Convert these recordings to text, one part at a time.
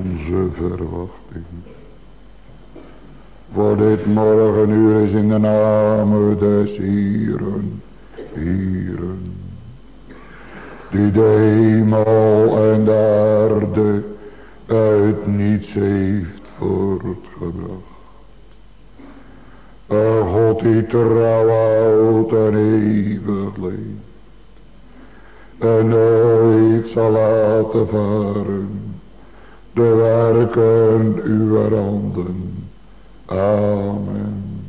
onze verwachting. Voor dit morgenuur is in de naam des Hieren, Hieren, die de hemel en de aarde uit niets heeft voortgebracht. Een God die trouw houdt en eeuwig leeft. En nooit zal laten varen de werken uw handen. Amen.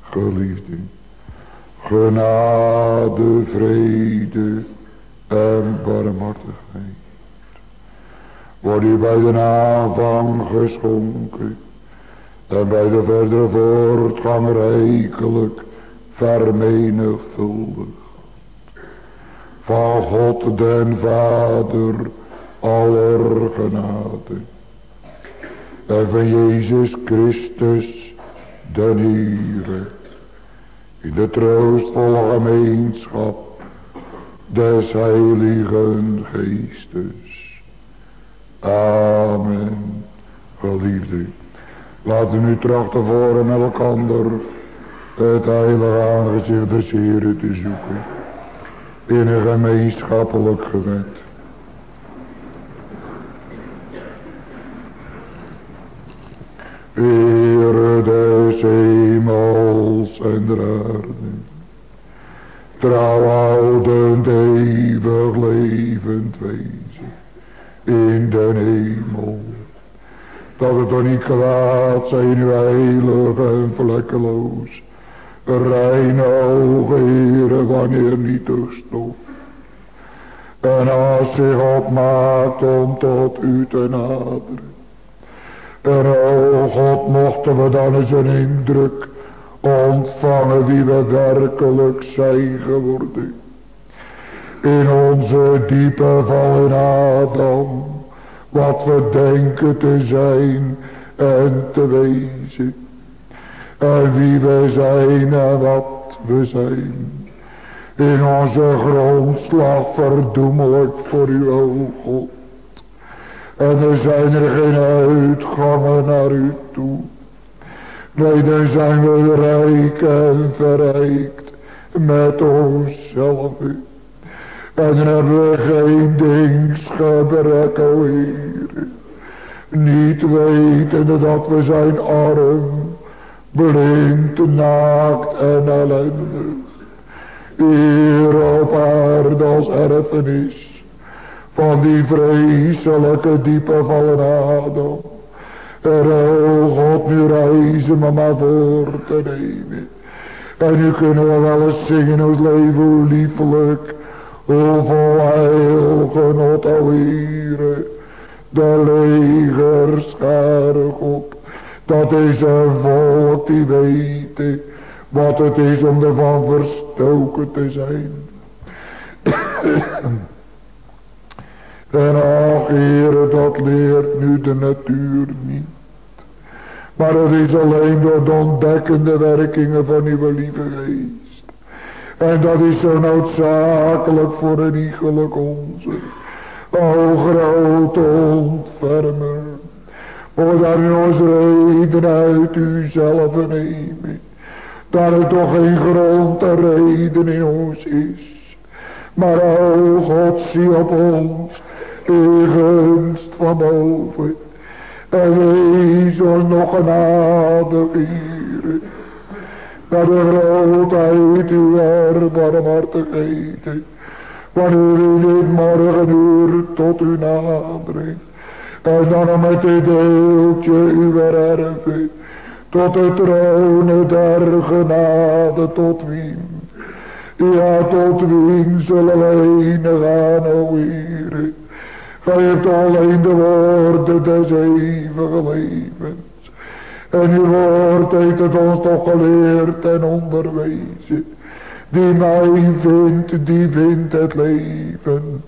Geliefde, genade, vrede en barmhartigheid. Wordt u bij de aanvang geschonken en bij de verdere voortgang rijkelijk vermenigvuldigd. Van God den Vader aller genade. En van Jezus Christus den Heere. In de troostvolle gemeenschap des Heiligen Geestes. Amen. Geliefde. Laten we nu trachten voor met elkaar het heilige aangezicht des Heeren te zoeken. In een gemeenschappelijk gebed. Heere des hemels en der aarde. Trouwhoudend eeuwig levend wezen. In de hemel dat het toch niet kwaad zijn, uw heilig en vlekkeloos. Reine ogen, wanneer niet de stof. En als zich opmaakt om tot u te naderen. En o God, mochten we dan eens een indruk ontvangen wie we werkelijk zijn geworden. In onze diepe val in Adam wat we denken te zijn en te wezen. En wie we zijn en wat we zijn. In onze grondslag verdoemelijk voor u, o God. En er zijn er geen uitgangen naar u toe. Nee, dan zijn we rijk en verrijkt met onszelf. En dan hebben we geen dingsgebrek, o. Niet wetende dat we zijn arm, blind, naakt en ellendig. Hier op aarde als erfenis van die vreselijke diepe vallen Adam. En o God, nu reizen we maar voor te nemen. En nu kunnen we wel eens zingen ons leven, hoe liefelijk Hoeveel heil genot, o de legerschare God. Dat is een volk die weet wat het is om ervan verstoken te zijn. En ach Heere, dat leert nu de natuur niet. Maar het is alleen door de ontdekkende werkingen van uw lieve geest. En dat is zo noodzakelijk voor een iegelijk onze. O grote ontfermer. Moet daar nu ons reden uit uzelf nemen. Dat er toch geen grond te reden in ons is. Maar o God zie op ons. Gunst van boven. En wees ons nog aardig hier naar de grootheid uw erbarmhartigheid. Wanneer u dit morgenuur tot u nadert. En dan met dit deeltje uw erven. Tot de troon der genade tot wien. Ja, tot wien zullen wij gaan, o Heer. Gij hebt alleen de woorden des eeuwige levens. En uw woord heeft het ons toch geleerd en onderwezen. Die mij vindt, die vindt het leven.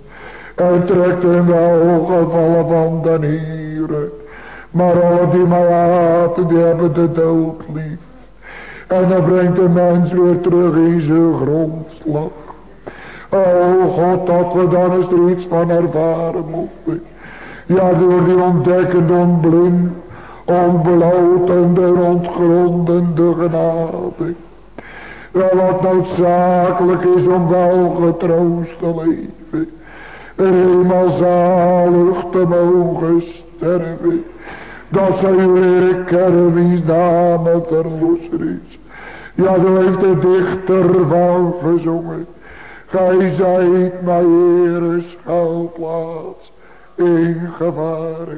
En trekt in welgevallen van den Heere. Maar alle die mij die hebben de dood lief. En dan brengt de mens weer terug in zijn grondslag. O God, dat we dan eens er iets van ervaren mochten. Ja, door die ontdekkende, onblind, onblootende, ontgrondende genade. Ja, wat noodzakelijk is om wel getroost te leven. En eenmaal zalig te mogen sterven. Dat zij u leren kennen wiens naam verlosser. Ja, daar heeft de dichter van gezongen. Gij zijt mijn Heere schuilplaats in gevaar.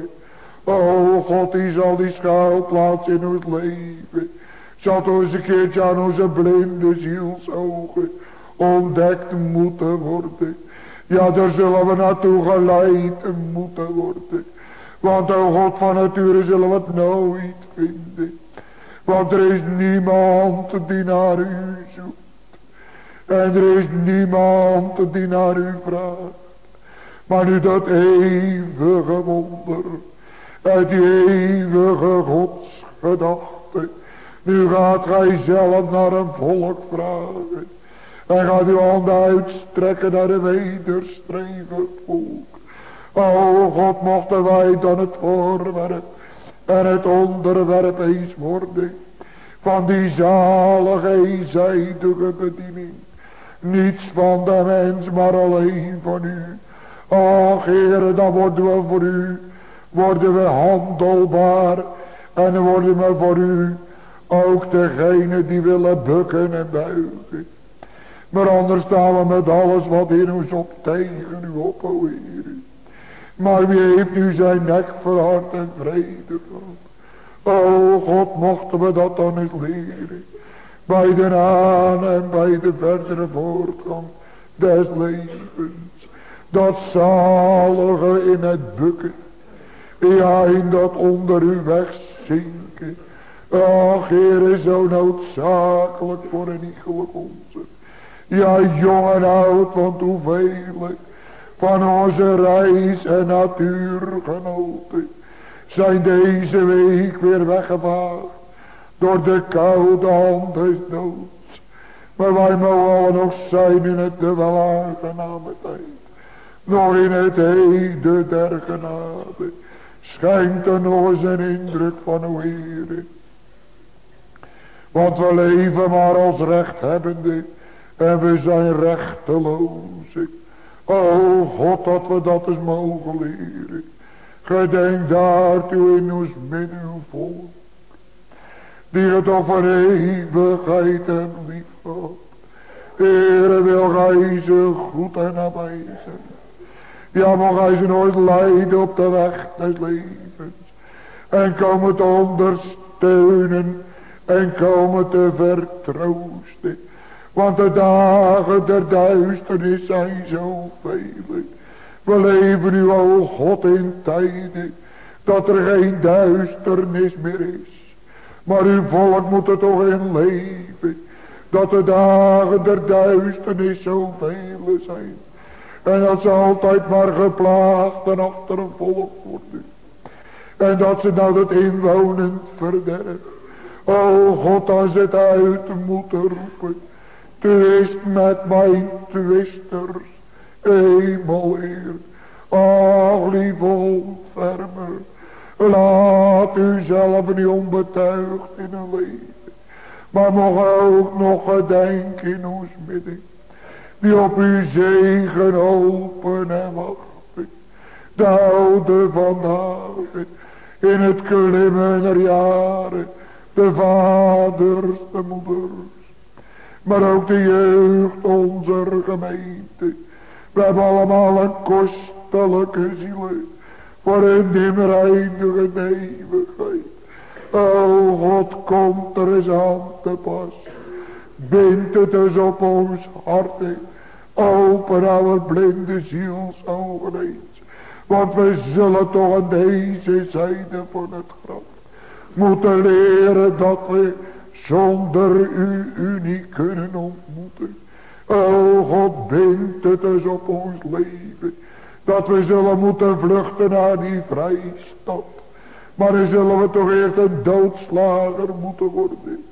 O God, die zal die schuilplaats in ons leven. Zal eens een keertje aan onze blinde zielsogen ontdekt moeten worden. Ja, daar zullen we naartoe geleid moeten worden. Want o God van nature zullen we het nooit vinden. Want er is niemand die naar u zoekt. En er is niemand die naar u vraagt. Maar nu dat eeuwige wonder. Uit die eeuwige godsgedachte. Nu gaat gij zelf naar een volk vragen. En gaat uw handen uitstrekken naar de wederstreven volk. O God, mochten wij dan het voorwerp en het onderwerp eens worden van die zalige eenzijdige bediening. Niets van de mens, maar alleen van u. Ach, heren, dan worden we voor u, worden we handelbaar. En dan worden we voor u ook degene die willen bukken en buigen. Maar anders staan we met alles wat in ons op tegen u op, o Heer. Maar wie heeft nu zijn nek verhard en vrede van? O God, mochten we dat dan eens leren. Bij de aan en bij de verdere voortgang des levens. Dat zalige in het bukken. Ja, in dat onder u wegzinken. Ach, Heer, is zo noodzakelijk voor een iegelijk onze. Ja, jong en oud, want hoeveel van onze reis en natuurgenoten zijn deze week weer weggevaagd door de koude hand des doods. Maar wij mogen nog zijn in het de wel aangename tijd. Nog in het heden der genade. Schijnt er nog eens een indruk van uw Heer. Want we leven maar als rechthebbende. En we zijn rechteloos. O God dat we dat eens mogen leren. Gedenk daartoe in ons midden volk. Die het over eeuwigheid en lief had. Heere wil gij ze goed en nabij. Ja, mag hij ze nooit leiden op de weg des levens. En komen te ondersteunen. En komen te vertroosten. Want de dagen der duisternis zijn zo vele. We leven nu, o God, in tijden dat er geen duisternis meer is. Maar uw volk moet er toch in leven. Dat de dagen der duisternis zo vele zijn. En dat ze altijd maar geplaagd en achter een volk worden. En dat ze nou het inwonend verderf. O God, als het uit moeten roepen. Twist met mijn twisters. Hemel Heer. Ach, lieve ontfermer. Laat u zelf niet onbetuigd in een leven. Maar mogen ook nog gedenken in ons midden. Die op uw zegen open en wachten. De oude vandaag. In het klimmen der jaren. De vaders, de moeders. Maar ook de jeugd onze gemeente. We hebben allemaal een kostelijke ziel. Voor een nimmer eindige eeuwigheid. O God, komt er eens aan te pas. Bind het dus op ons hart. Open our blinde zielsogen eens. Want we zullen toch aan deze zijde van het graf moeten leren dat we zonder u u niet kunnen ontmoeten. O God, bind het dus op ons leven. Dat we zullen moeten vluchten naar die vrijstad. Maar dan zullen we toch eerst een doodslager moeten worden.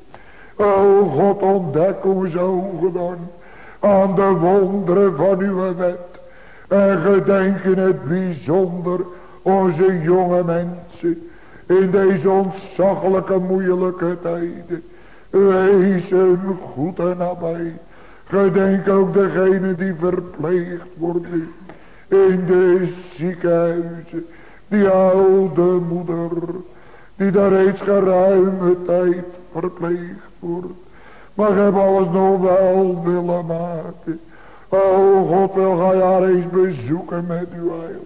O God, ontdek ons ogen dan aan de wonderen van uw wet. En gedenk in het bijzonder Onze jonge mensen. In deze ontzaglijke moeilijke tijden. Wezen goed en nabij. Gedenk ook degene die verpleegd worden. In de ziekenhuizen. Die oude moeder. Die daar reeds geruime tijd verpleegd wordt. Maar heb alles nog wel willen maken. O God wil ga haar eens bezoeken met uw heil.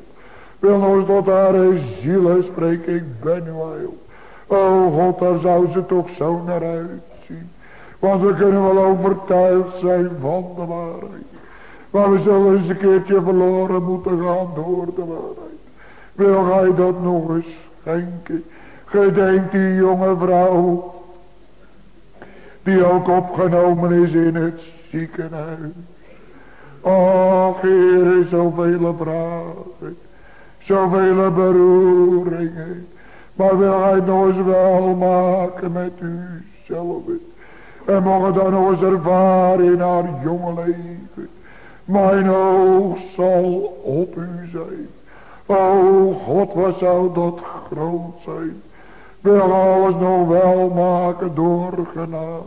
Wil nog eens tot haar zielen spreken, ik ben uw heil. O God, daar zou ze toch zo naar uitzien. Want we kunnen wel overtuigd zijn van de waarheid. Maar we zullen eens een keertje verloren moeten gaan door de waarheid. Wil gij dat nog eens schenken? Gedenk die jonge vrouw. Die ook opgenomen is in het ziekenhuis. Ach, Heer, zoveel vragen. Zoveel beroeringen. Maar wil hij nog eens wel maken met u zelf. En mogen dan nog eens ervaren in haar jonge leven. Mijn oog zal op u zijn. O God, wat zou dat groot zijn. Wil alles nog wel maken door genade.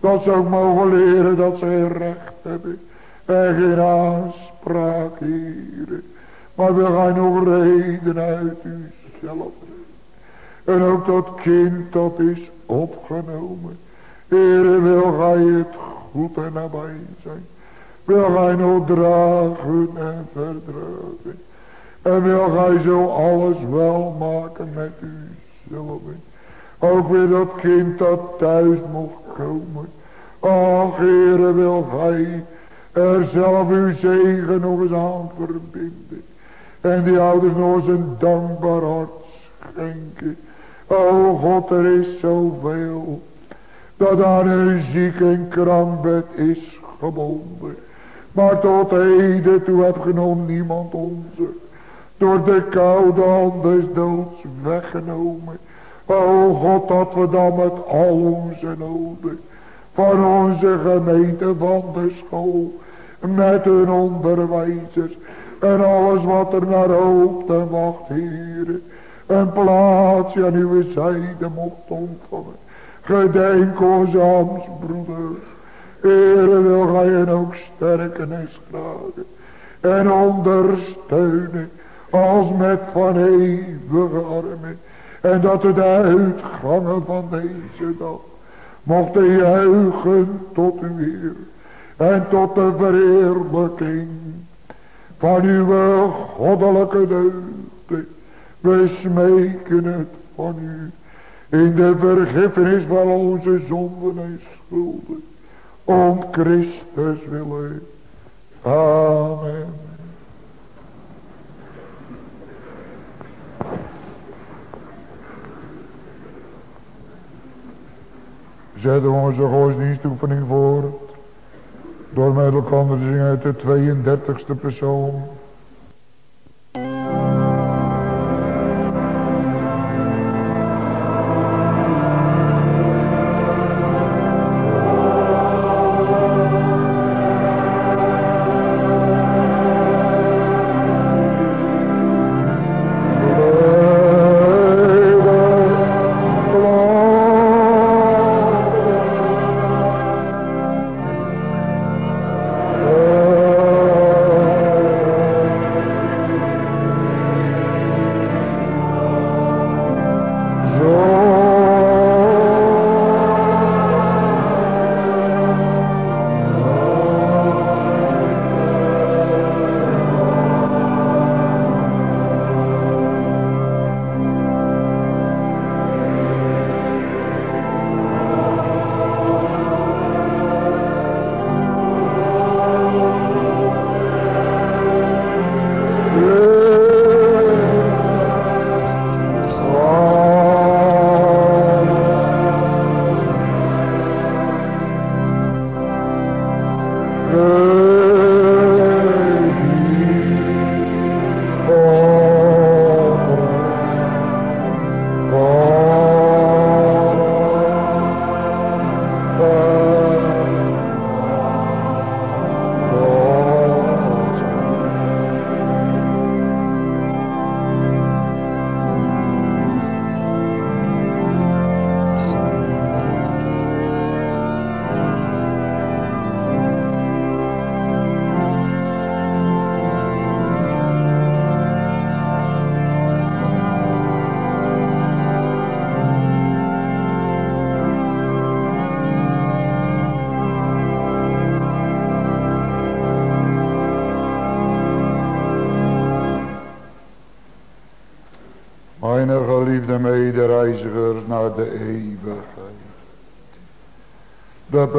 Dat ze ook mogen leren dat ze recht hebben. En geen aanspraak, hier. Maar wil hij nog reden uit uzelf. En ook dat kind dat is opgenomen. Heere, wil gij het goed en nabij zijn. Wil gij nog dragen en verdragen. En wil gij zo alles wel maken met u zelf. Ook weer dat kind dat thuis mocht komen. Ach, Heere, wil gij er zelf uw zegen nog eens aan verbinden. En die ouders nog eens een dankbaar hart schenken. O God, er is zoveel. Dat aan een ziek en krankbed is gebonden. Maar tot heden toe heb genomen niemand onze. Door de koude hand des doods weggenomen. O God, dat we dan met al onze noden. Van onze gemeente, van de school. Met hun onderwijzers. En alles wat er naar hoopt en wacht, heren. Een plaatsje aan uw zijde mocht ontvangen. Gedenk onze ambtsbroeders. Ere wil gij hen ook sterken en schragen. En ondersteunen. Als met van eeuwige armen. En dat de uitgangen van deze dag. Mochten juichen tot uw Heer. En tot de verheerlijking van uw goddelijke deugden. We smeken het van u. In de vergiffenis van onze zonden en schulden. Om Christus willen. Amen. Zetten we onze godsdienstoefening voor. Door met elkaar te zingen uit de 32e persoon.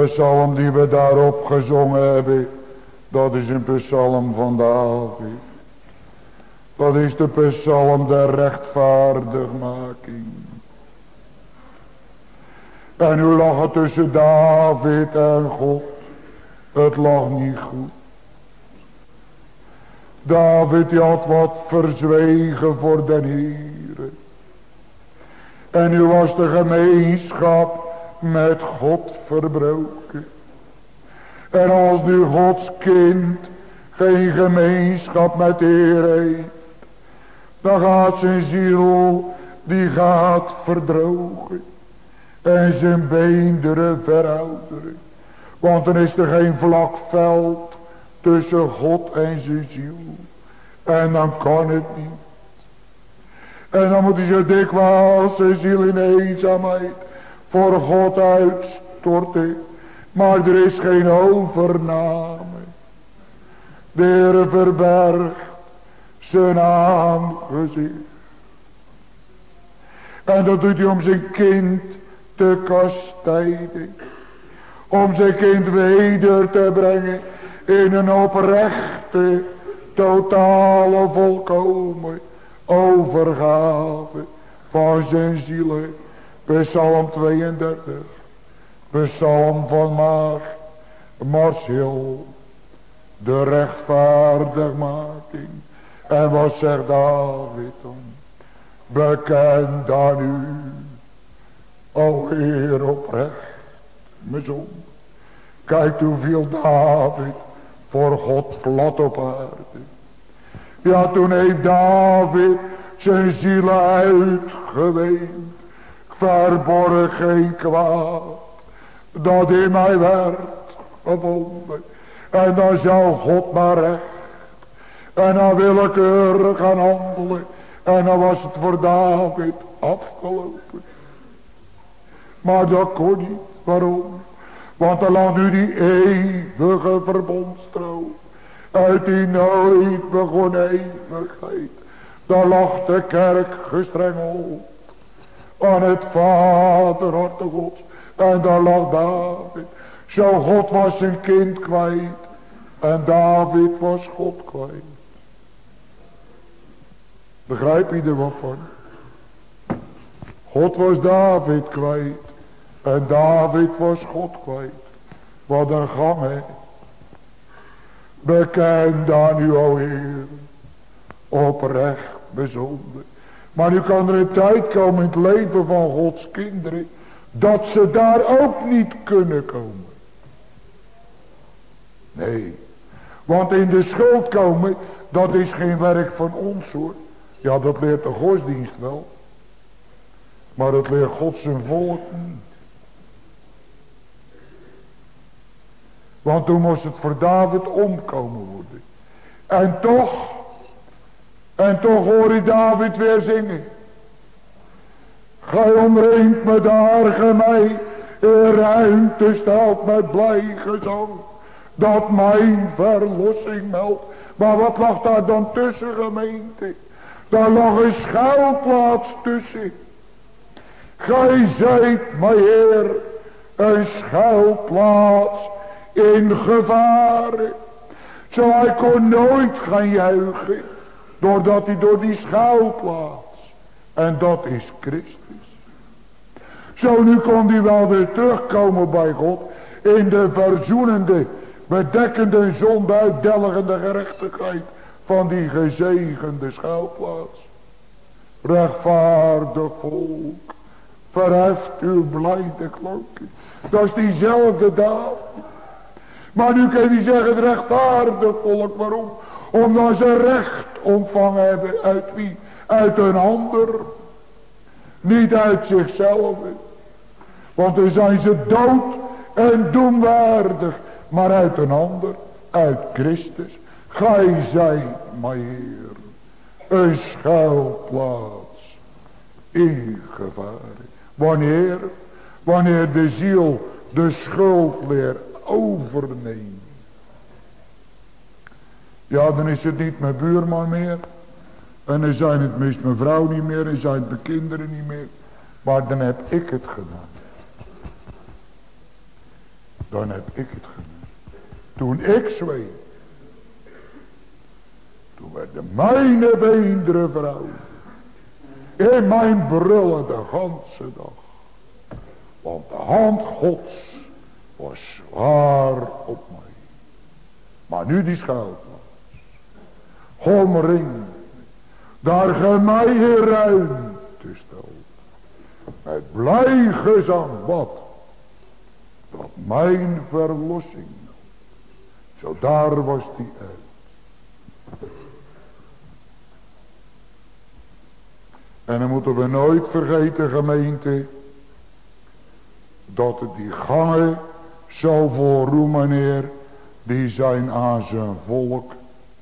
Psalm die we daarop gezongen hebben. Dat is een psalm van David. Dat is de psalm der rechtvaardigmaking. En nu lag het tussen David en God. Het lag niet goed. David die had wat verzwegen voor den Heer. En nu was de gemeenschap met God verbroken. En als nu Gods kind geen gemeenschap met de Heer heeft. Dan gaat zijn ziel, die gaat verdrogen. En zijn beenderen verouderen. Want dan is er geen vlak veld tussen God en zijn ziel. En dan kan het niet. En dan moet hij zo dikwijls zijn ziel in eenzaamheid voor God uitstorten. Maar er is geen overname. De Heer verbergt zijn aangezicht. En dat doet hij om zijn kind te kastijden. Om zijn kind weder te brengen in een oprechte, totale, volkomen overgave van zijn zielen. Psalm 32. Psalm van Maag, Marcel. De rechtvaardigmaking. En wat zegt David dan? Bekend dan u, o Heer oprecht, mijn zon. Kijk hoeveel David voor God plat op aarde. Ja, toen heeft David zijn ziel uitgeweend. Verborg geen kwaad. Dat in mij werd gevonden. En dan zou God maar recht. En dan willekeurig gaan handelen. En dan was het voor David afgelopen. Maar dat kon niet. Waarom? Want er lag nu die eeuwige verbondstrouw. Uit die nooit begonnen eeuwigheid. Daar lag de kerk gestrengeld. Aan het vaderharte gods. En daar lag David. Zo God was zijn kind kwijt. En David was God kwijt. Begrijp je er wat van? God was David kwijt. En David was God kwijt. Wat een gang hè. Bekend dan u o Heer. Oprecht bezonden. Maar nu kan er een tijd komen in het leven van Gods kinderen. Dat ze daar ook niet kunnen komen. Nee. Want in de schuld komen. Dat is geen werk van ons hoor. Ja dat leert de godsdienst wel. Maar het leert God zijn volk niet. Want toen moest het voor David omkomen worden. En toch, en toch hoor je David weer zingen. Gij omringt me daar ge mij in ruimte stelt met blij gezang. Dat mijn verlossing meldt. Maar wat lag daar dan tussen gemeente? Daar lag een schuilplaats tussen. Gij zijt, mijn Heer, een schuilplaats in gevaar. Zo hij kon nooit gaan juichen. Doordat hij door die schuilplaats. En dat is Christus. Zo nu kon hij wel weer terugkomen bij God. In de verzoenende, bedekkende, zonduitdelgende gerechtigheid. Van die gezegende schuilplaats. Rechtvaardig volk. Verheft uw blijde klokje. Dat is diezelfde dag. Maar nu kan hij zeggen, rechtvaardig volk, waarom? Omdat ze recht ontvangen hebben uit wie? Uit een ander. Niet uit zichzelf. Want dan zijn ze dood en doenwaardig. Maar uit een ander, uit Christus. Gij zijt, mijn Heer, een schuilplaats in gevaar. Wanneer? Wanneer de ziel de schuld leert overnemen. Ja, dan is het niet mijn buurman meer. En dan zijn het mis mijn vrouw niet meer en zijn het mijn kinderen niet meer. Maar dan heb ik het gedaan. Dan heb ik het gedaan. Toen ik zweeg. Toen werd de mijne beendere vrouw. In mijn brullen de ganse dag. Want de hand gods was zwaar op mij. Maar nu die schuilplaats. Omring. Daar ge mij ruimte stelt. Met blij gezang. Wat? Dat mijn verlossing. Zo daar was die uit. En dan moeten we nooit vergeten gemeente. Dat die gangen zo voor meneer. Die zijn aan zijn volk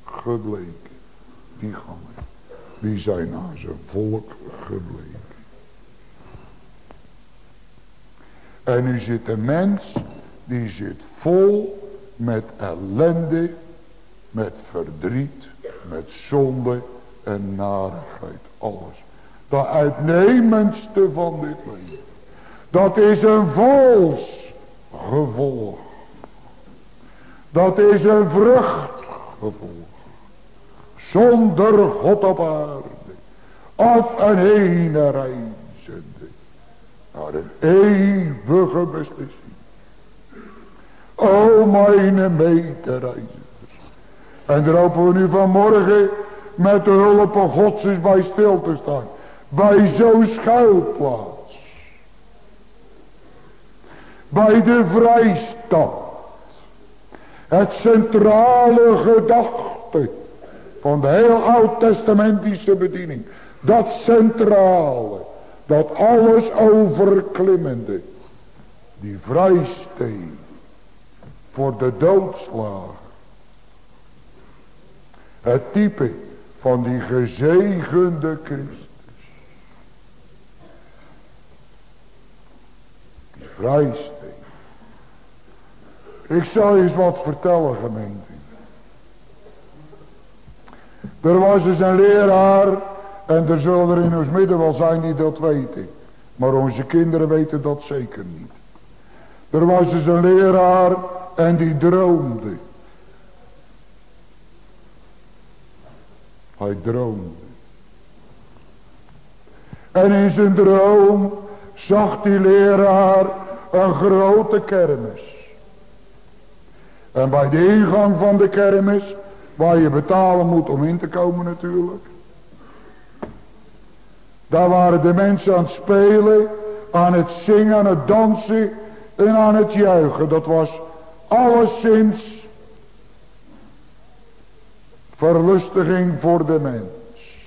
gebleken. Die gangen. Die zijn aan zijn volk gebleken. En nu zit een mens. Die zit vol met ellende. Met verdriet. Met zonde en narigheid. Alles. De uitnemendste van dit leven. Dat is een vals gevolg. Dat is een vruchtgevolg. Zonder God op aarde. Af en heen reizende. Naar een eeuwige beslissing. O mijn medereizigers. En daar hopen we nu vanmorgen met de hulp van Gods is bij stil te staan. Bij zo'n schuilplaats. Bij de vrijstand. Het centrale gedachte van de heel oud-testamentische bediening. Dat centrale, dat alles overklimmende. Die vrijsteen voor de doodslagen. Het type van die gezegende Christus. Die vrijsteen. Ik zal je eens wat vertellen gemeente. Er was dus een leraar. En er zullen er in ons midden wel zijn die dat weten. Maar onze kinderen weten dat zeker niet. Er was dus een leraar en die droomde. Hij droomde. En in zijn droom zag die leraar een grote kermis. En bij de ingang van de kermis, waar je betalen moet om in te komen natuurlijk. Daar waren de mensen aan het spelen, aan het zingen, aan het dansen en aan het juichen. Dat was alleszins verlustiging voor de mens.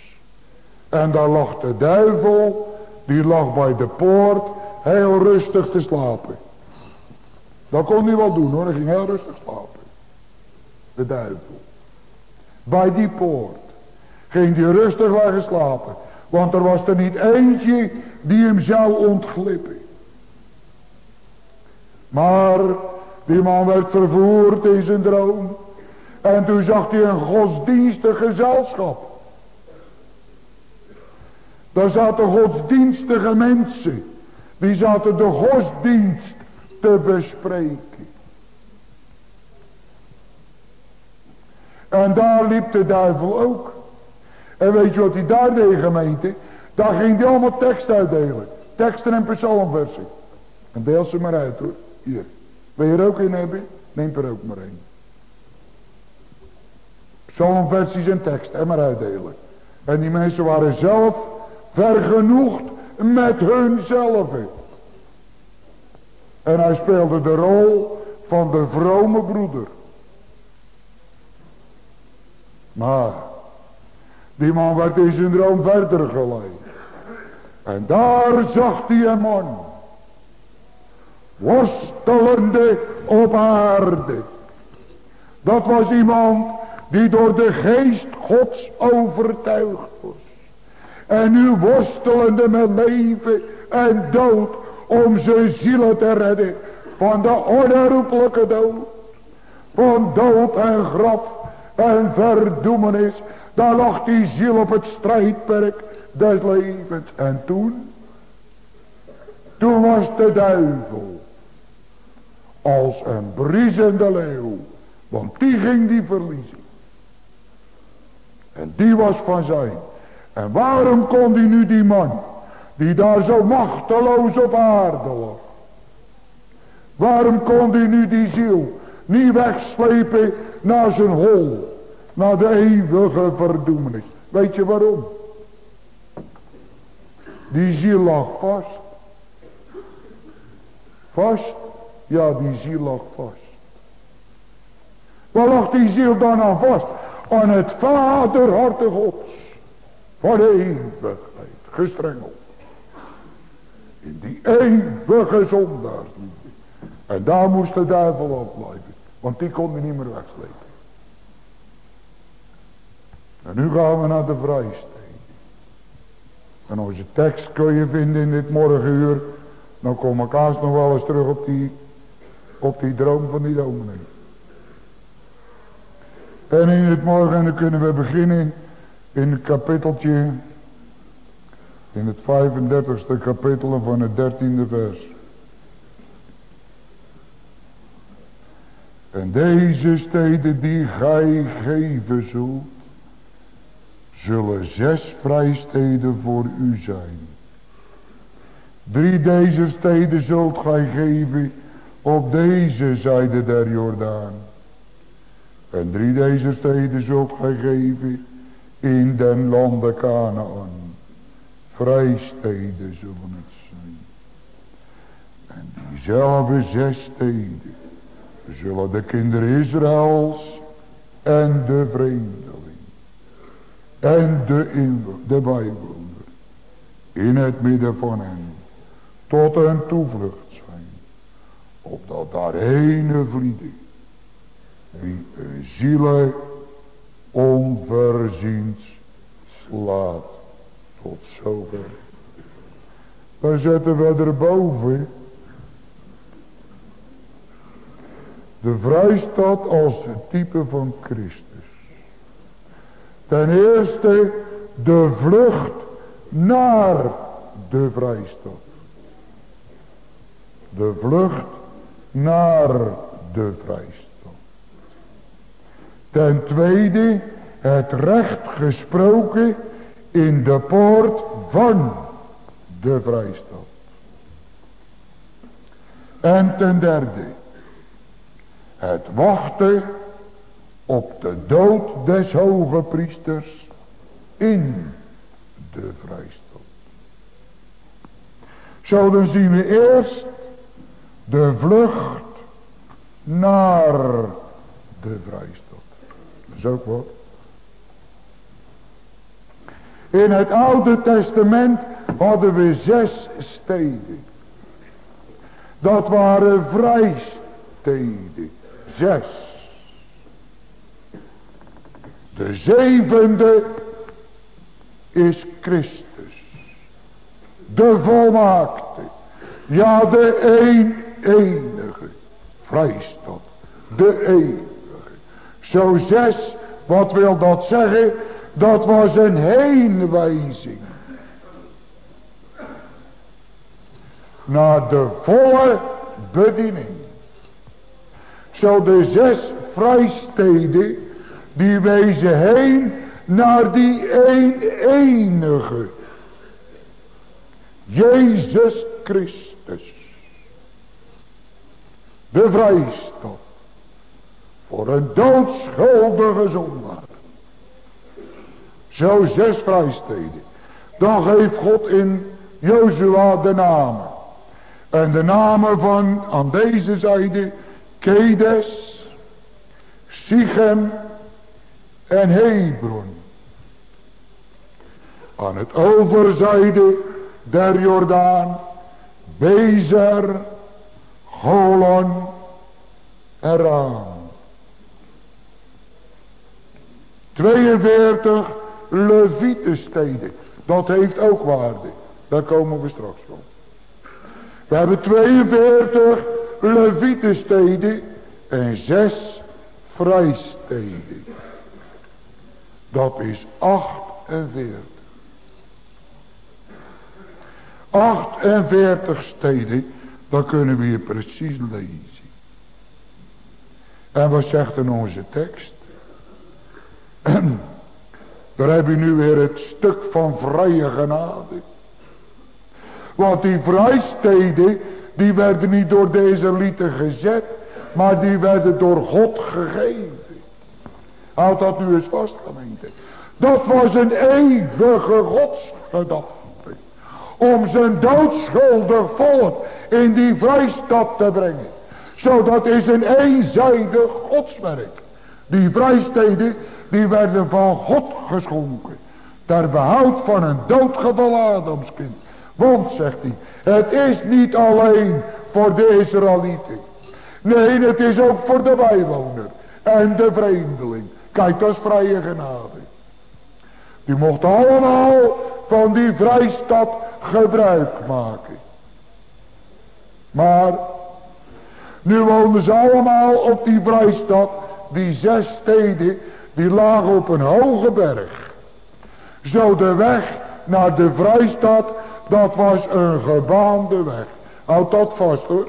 En daar lag de duivel, die lag bij de poort, heel rustig te slapen. Dat kon hij wel doen hoor, hij ging heel rustig slapen. De duivel. Bij die poort ging hij rustig liggen slapen. Want er was er niet eentje die hem zou ontglippen. Maar die man werd vervoerd in zijn droom. En toen zag hij een godsdienstig gezelschap. Daar zaten godsdienstige mensen. Die zaten de godsdienst te bespreken. En daar liep de duivel ook. En weet je wat hij daar deed gemeente? Daar ging hij allemaal tekst uitdelen. Teksten en psalmversen. En deel ze maar uit hoor. Hier. Wil je er ook in hebben? Neem er ook maar een. Psalmversies en tekst. En maar uitdelen. En die mensen waren zelf vergenoegd met hunzelf. En hij speelde de rol van de vrome broeder. Maar die man werd in zijn droom verder geleid. En daar zag hij een man. Worstelende op aarde. Dat was iemand die door de geest gods overtuigd was. En nu worstelende met leven en dood om zijn zielen te redden van de onherroepelijke dood. Van dood en graf en verdoemenis Daar lag die ziel op het strijdperk des levens. En toen? Toen was de duivel als een briesende leeuw. Want die ging die verliezen. En die was van zijn. En waarom kon die nu die man, die daar zo machteloos op aarde lag. Waarom kon die nu die ziel niet wegslepen naar zijn hol. Naar de eeuwige verdoemenis. Weet je waarom? Die ziel lag vast. Vast? Ja, die ziel lag vast. Waar lag die ziel dan aan vast? Aan het vaderharte gods. Voor de eeuwigheid. Gestrengeld. In die eeuwige zondaarsliefde. En daar moest de duivel op blijven. Want die kon hij niet meer wegslepen. En nu gaan we naar de vrijsteen. En onze tekst kun je vinden in dit morgenuur. Dan kom ik haast nog wel eens terug op die, op die droom van die dominee. En in het morgen kunnen we beginnen in het kapitteltje. In het 35ste kapittel van het 13e vers. En deze steden die gij geven zult, zullen zes vrijsteden voor u zijn. Drie deze steden zult gij geven op deze zijde der Jordaan. En drie deze steden zult gij geven in den landen Canaan. Vrijsteden zullen het zijn. En diezelfde zes steden zullen de kinderen Israëls en de vreemdeling en de, de bijwoner in het midden van hen tot een toevlucht zijn, opdat daarheen vlieden wie een zielen onverziens slaat tot zover. Dan zetten we erboven De vrijstad als type van Christus. Ten eerste de vlucht naar de vrijstad. De vlucht naar de vrijstad. Ten tweede het recht gesproken in de poort van de vrijstad. En ten derde het wachten op de dood des hoge priesters in de vrijstad. Zo dan zien we eerst de vlucht naar de vrijstad. Dat is ook wat. In het Oude Testament hadden we zes steden. Dat waren vrijsteden. Zes. De zevende is Christus. De volmaakte. Ja, de een enige. Vrijstad. De eeuwige. Zo zes, wat wil dat zeggen? Dat was een heenwijzing. Naar de volle bediening. Zo de zes vrijsteden, die wezen heen naar die een enige. Jezus Christus. De vrijstad. Voor een doodschuldige zondaar. Zo zes vrijsteden. Dan geeft God in Jozua de namen. En de namen van aan deze zijde Kedes, Sichem en Hebron. Aan het overzijde der Jordaan, Bezer, Holon en Raam. 42 Levietensteden. Dat heeft ook waarde. Daar komen we straks van. We hebben 42 Levietensteden en zes vrijsteden. Dat is 48. 48 steden, dan kunnen we hier precies lezen. En wat zegt in onze tekst? Daar heb je nu weer het stuk van vrije genade. Want die vrijsteden, die werden niet door deze lieten gezet, maar die werden door God gegeven. Houd dat nu eens vast gemeente. Dat was een eeuwige godsgedachte. Om zijn doodschuldig volk in die vrijstad te brengen. Zodat is een eenzijdig godswerk. Die vrijsteden die werden van God geschonken. Ter behoud van een doodgevallen Adamskind. Zegt hij, het is niet alleen voor de Israëlieten. Nee, het is ook voor de bijwoner en de vreemdeling. Kijk, dat is vrije genade. Die mocht allemaal van die vrijstad gebruik maken. Maar, nu woonden ze allemaal op die vrijstad, die zes steden, die lagen op een hoge berg. Zo de weg naar de vrijstad, dat was een gebaande weg. Houd dat vast hoor.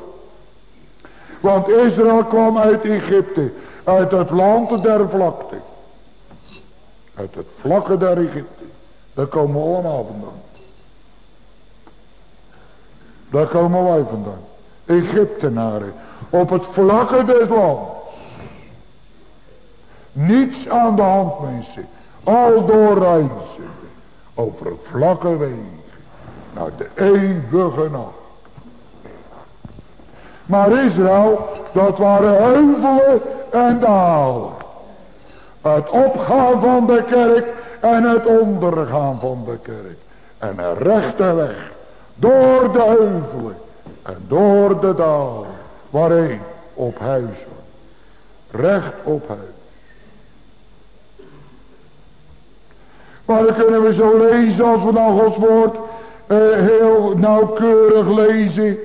Want Israël kwam uit Egypte. Uit het land der vlakte. Uit het vlakke der Egypte. Daar komen we allemaal vandaan. Daar komen wij vandaan. Egyptenaren. Op het vlakke des lands. Niets aan de hand mensen. Al door reizen. Over het vlakke wegen. Naar de eeuwige nacht. Maar Israël, dat waren heuvelen en dalen. Het opgaan van de kerk en het ondergaan van de kerk. En een rechte weg. Door de heuvelen en door de dalen. Waarheen? Op huizen. Recht op huis. Maar dan kunnen we zo lezen als we dan Gods woord heel nauwkeurig lezen.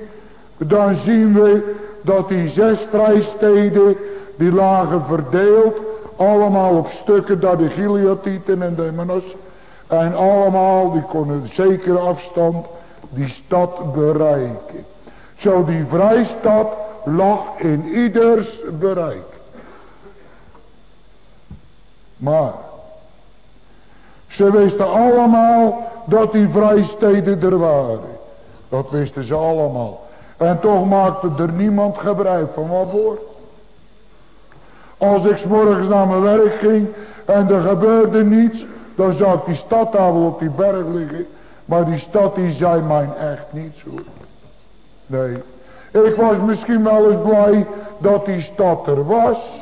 Dan zien we dat die zes vrijsteden die lagen verdeeld. Allemaal op stukken door de Gileatieten en de Manas. En allemaal die konden zekere afstand die stad bereiken. Zo die vrijstad lag in ieders bereik. Maar ze wisten allemaal dat die vrijsteden er waren. Dat wisten ze allemaal. En toch maakte er niemand gebruik van wat voor. Als ik morgens naar mijn werk ging en er gebeurde niets, dan zag ik die stad daar op die berg liggen. Maar die stad die zei mij echt niets hoor. Nee. Ik was misschien wel eens blij dat die stad er was.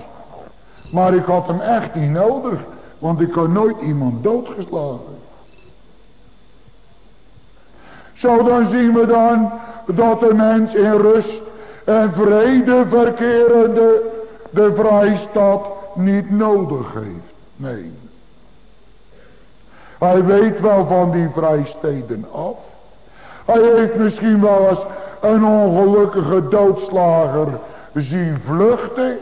Maar ik had hem echt niet nodig. Want ik had nooit iemand doodgeslagen. Zo dan zien we dan dat de mens in rust en vrede verkerende de vrijstad niet nodig heeft. Nee. Hij weet wel van die vrijsteden af. Hij heeft misschien wel eens een ongelukkige doodslager zien vluchten.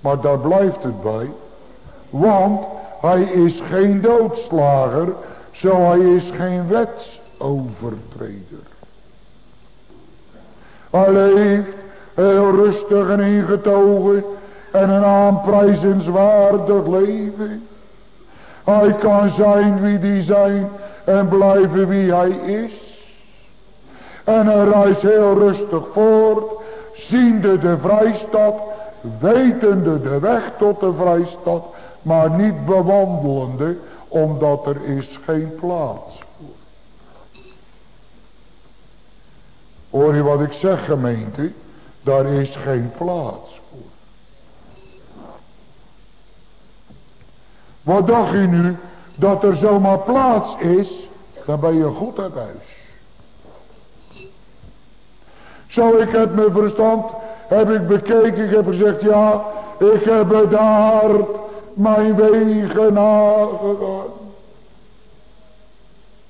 Maar daar blijft het bij. Want hij is geen doodslager, zo hij is geen wetsovertreder. Hij leeft heel rustig en ingetogen en een aanprijzenswaardig leven. Hij kan zijn wie die zijn en blijven wie hij is. En hij reist heel rustig voort, ziende de vrijstad, wetende de weg tot de vrijstad, maar niet bewandelende, omdat er is geen plaats voor. Hoor je wat ik zeg gemeente? Daar is geen plaats voor. Wat dacht je nu? Dat er zomaar plaats is, dan ben je goed uit huis. Zo ik heb mijn verstand, heb ik bekeken, ik heb gezegd, ja, ik heb bedaard mijn wegen nagegaan.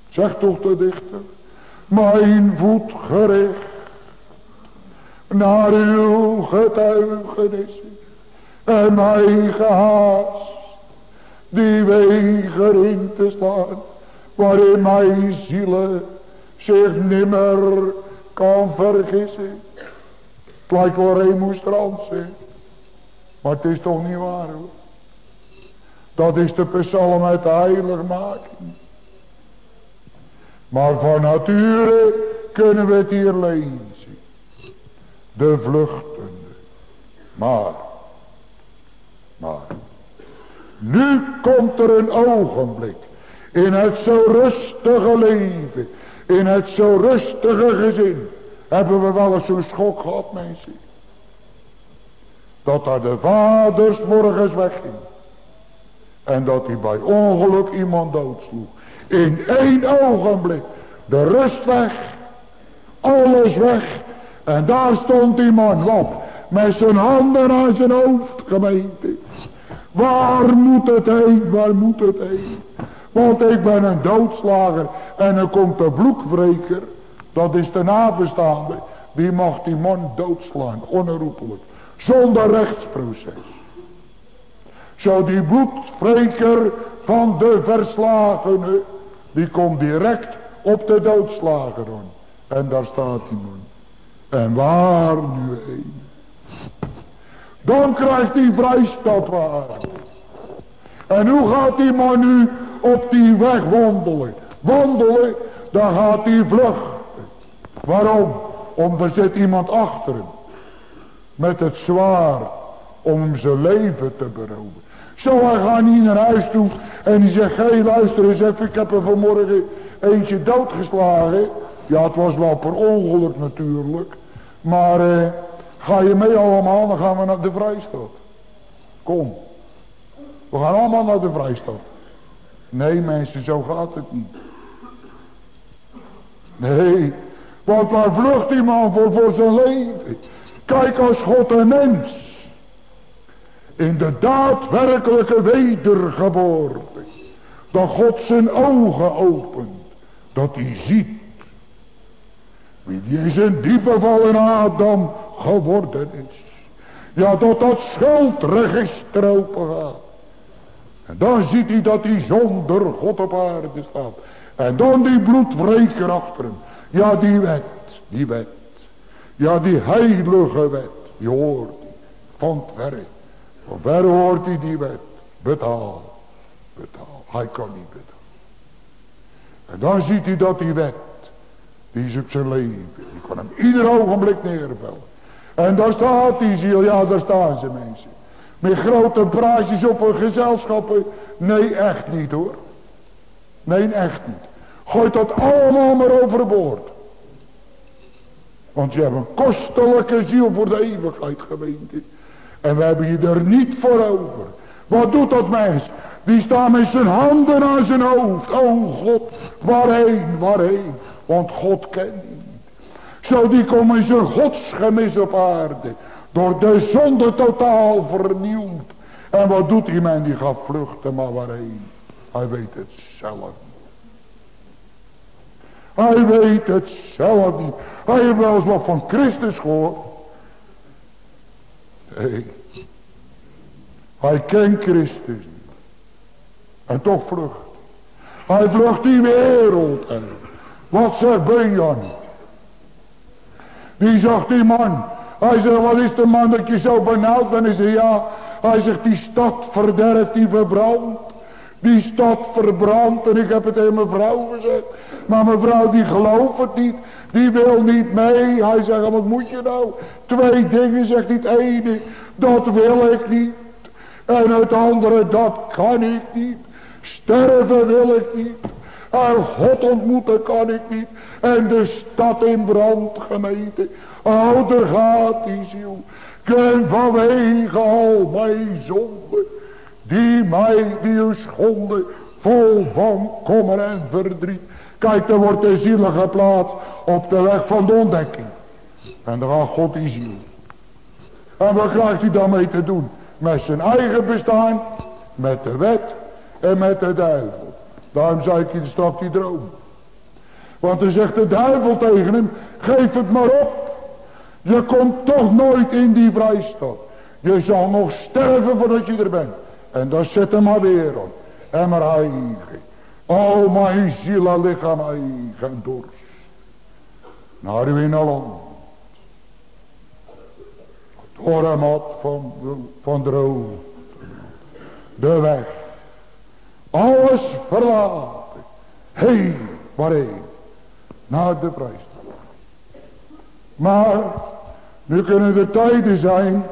Zeg toch de dichter, mijn voet gericht naar uw getuigenissen en mij gehaast Die wegen in te slaan. Waarin mijn zielen zich nimmer kan vergissen. Het lijkt wel remonstrant Maar het is toch niet waar hoor. Dat is de psalm uit de heiligmaking. Maar van nature kunnen we het hier lezen. De vluchtende. Maar. Maar. Nu komt er een ogenblik. In het zo rustige leven. In het zo rustige gezin. Hebben we wel eens zo'n schok gehad mensen. Dat daar de vaders morgens wegging. En dat hij bij ongeluk iemand doodsloeg. In één ogenblik. De rust weg. Alles weg. En daar stond die man op. Met zijn handen aan zijn hoofd gemeente. Waar moet het heen? Waar moet het heen? Want ik ben een doodslager. En er komt de bloedwreker. Dat is de nabestaande. Die mag die man doodslaan. Onherroepelijk. Zonder rechtsproces. Zo die bloedwreker van de verslagene. Die komt direct op de doodslager. En daar staat die man. En waar nu heen? Dan krijgt hij vrijstad waar. En hoe gaat die man nu op die weg wandelen? Wandelen, dan gaat hij vlug. Waarom? Omdat er zit iemand achter hem. Met het zwaar om zijn leven te beroven. Zo hij gaat niet naar huis toe en hij zegt, hé hey, luister eens even, ik heb er vanmorgen eentje doodgeslagen. Ja, het was wel per ongeluk natuurlijk. Maar eh, ga je mee allemaal, dan gaan we naar de Vrijstad. Kom. We gaan allemaal naar de Vrijstad. Nee mensen, zo gaat het niet. Nee, want waar vlucht die man voor, voor zijn leven? Kijk als God een mens in de daadwerkelijke wedergeboorte, dat God zijn ogen opent, dat hij ziet wie die in zijn diepe val Adam geworden is. Ja, dat dat schuldregister open gaat. En dan ziet hij dat hij zonder God op aarde staat. En dan die bloedwreker achter hem. Ja, die wet, die wet. Ja, die heilige wet. Die hoort van het werk. Ver hoort hij die wet. Betaal. Betaal. Hij kan niet betalen. En dan ziet hij dat die wet. Die is op zijn leven. Die kan hem ieder ogenblik neervellen. En daar staat die ziel. Ja, daar staan ze mensen. Met grote praatjes op een gezelschappen. Nee, echt niet hoor. Nee, echt niet. Gooi dat allemaal maar overboord. Want je hebt een kostelijke ziel voor de eeuwigheid gemeente. En we hebben je er niet voor over. Wat doet dat mens? Die staat met zijn handen aan zijn hoofd. Oh God, waarheen, waarheen? Want God kent. Zo die komen zijn godsgemis op aarde. Door de zonde totaal vernieuwd. En wat doet die man? Die gaat vluchten, maar waarheen? Hij weet het zelf. Hij weet het zelf niet. Hij heeft wel eens wat van Christus gehoord. Hij kent Christus. En toch vlucht. Hij vlucht die wereld uit. Wat zegt Benjan? Die zag die man. Hij zegt, wat is de man dat je zo benauwd bent? Hij zegt, ja. Hij zegt, die stad verderft, die verbrandt. Die stad verbrandt. En ik heb het tegen mijn vrouw gezegd. Maar mevrouw die gelooft het niet. Die wil niet mee. Hij zegt, wat moet je nou? Twee dingen zegt hij. Het ene, dat wil ik niet. En het andere, dat kan ik niet. Sterven wil ik niet. En God ontmoeten kan ik niet. En de stad in brand gemeente. Ouder gaat die ziel. En vanwege al mijn zonde. Die mij die schonden. Vol van kommer en verdriet. Kijk, er wordt de ziel geplaatst op de weg van de ontdekking. En dan gaat God die ziel. En wat krijgt hij dan mee te doen? Met zijn eigen bestaan, met de wet en met de duivel. Daarom zei ik je straks die droom. Want dan zegt de duivel tegen hem, geef het maar op. Je komt toch nooit in die vrijstad. Je zal nog sterven voordat je er bent. En dan zet hem maar weer op. en maar eigen. O mijn ziel en lichaam eigen dorst. Naar uw land. Door een mat van, van droog. De weg. Alles verlaten. Heen, waarheen? Naar de prijs. Maar, nu kunnen de tijden zijn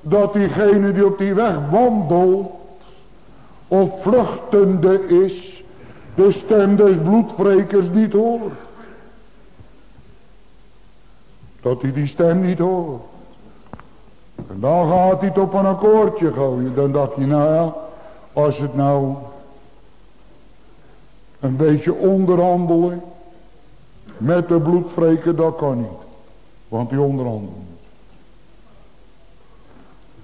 dat diegene die op die weg wandelt of vluchtende is, de stem des bloedvrekers niet hoort. Dat hij die stem niet hoort. En dan gaat hij het op een akkoordje gooien. Dan dacht hij, nou ja, als het nou een beetje onderhandelen met de bloedvreker, dat kan niet. Want die onderhandelen.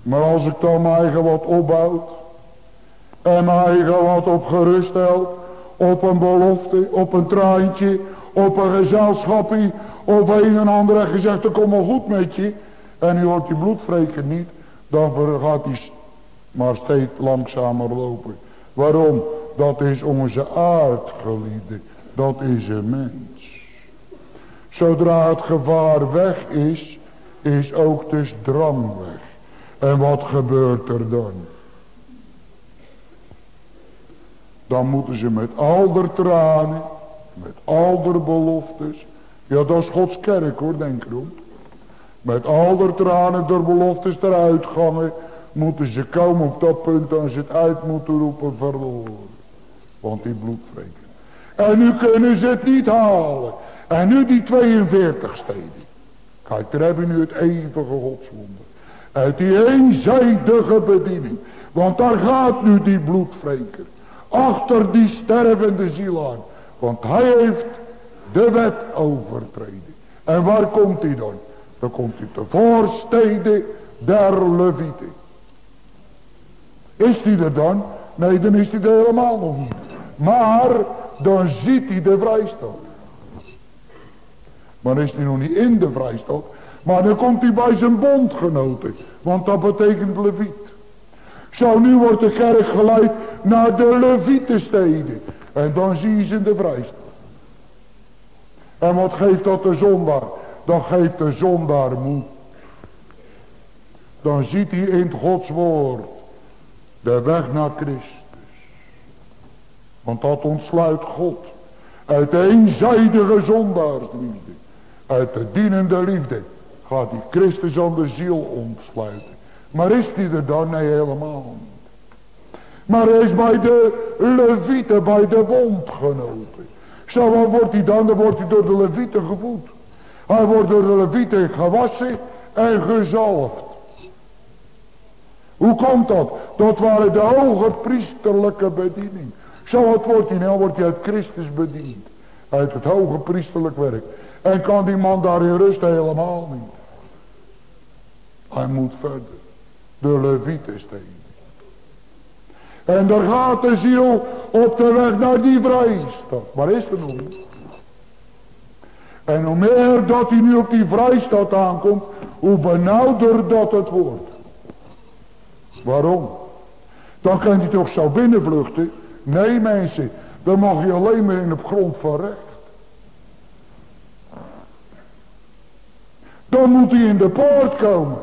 Maar als ik dan mijn eigen wat opbouwt. En mijn eigen wat op. Op een belofte, op een traantje, op een gezelschapje. Of een en ander gezegd, dat komt wel goed met je. En u hoort die bloedvreker niet. Dan gaat hij maar steeds langzamer lopen. Waarom? Dat is onze aardgeliefde. Dat is een mens. Zodra het gevaar weg is, is ook de drang weg. En wat gebeurt er dan? Dan moeten ze met al de tranen, met al de beloftes. Ja, dat is Gods kerk hoor, denk erom. Met al de tranen, de beloftes, de uitgangen. Moeten ze komen op dat punt dat ze het uit moeten roepen verloren. Want die bloedvreken. En nu kunnen ze het niet halen. En nu die 42 steden. Kijk, daar hebben nu het eeuwige godswonder. Uit die eenzijdige bediening. Want daar gaat nu die bloedvreker. Achter die stervende ziel aan. Want hij heeft de wet overtreden. En waar komt hij dan? Dan komt hij te voorsteden der Levieten. Is hij er dan? Nee, dan is hij er helemaal nog niet. Maar dan ziet hij de vrijstok. Maar is hij nog niet in de vrijstok. Maar dan komt hij bij zijn bondgenoten. Want dat betekent leviet. Zo nu wordt de kerk geleid naar de levietensteden. En dan zie je ze de vrijstok. En wat geeft dat de zondaar? Dan geeft de zondaar moed. Dan ziet hij in Gods woord de weg naar Christus. Want dat ontsluit God uit de eenzijdige zondaarsliefde. Uit de dienende liefde gaat die Christus aan de ziel ontsluiten. Maar is die er dan? Nee, helemaal niet. Maar hij is bij de levieten, bij de wondgenoten. Zo wat wordt hij dan? Dan wordt hij door de levieten gevoed. Hij wordt door de levieten gewassen en gezalfd. Hoe komt dat? Dat waren de hoge priesterlijke bediening. Zo wat wordt hij nou? Wordt hij uit Christus bediend. Uit het hoge priesterlijk werk. En kan die man daarin rusten? Helemaal niet. Hij moet verder. De levieten steden. En daar gaat de ziel op de weg naar die vrijstad. Waar is er nog En hoe meer dat hij nu op die vrijstad aankomt, hoe benauwder dat het wordt. Waarom? Dan kan hij toch zo binnenvluchten. Nee mensen, dan mag je alleen maar in op grond van recht. Dan moet hij in de poort komen.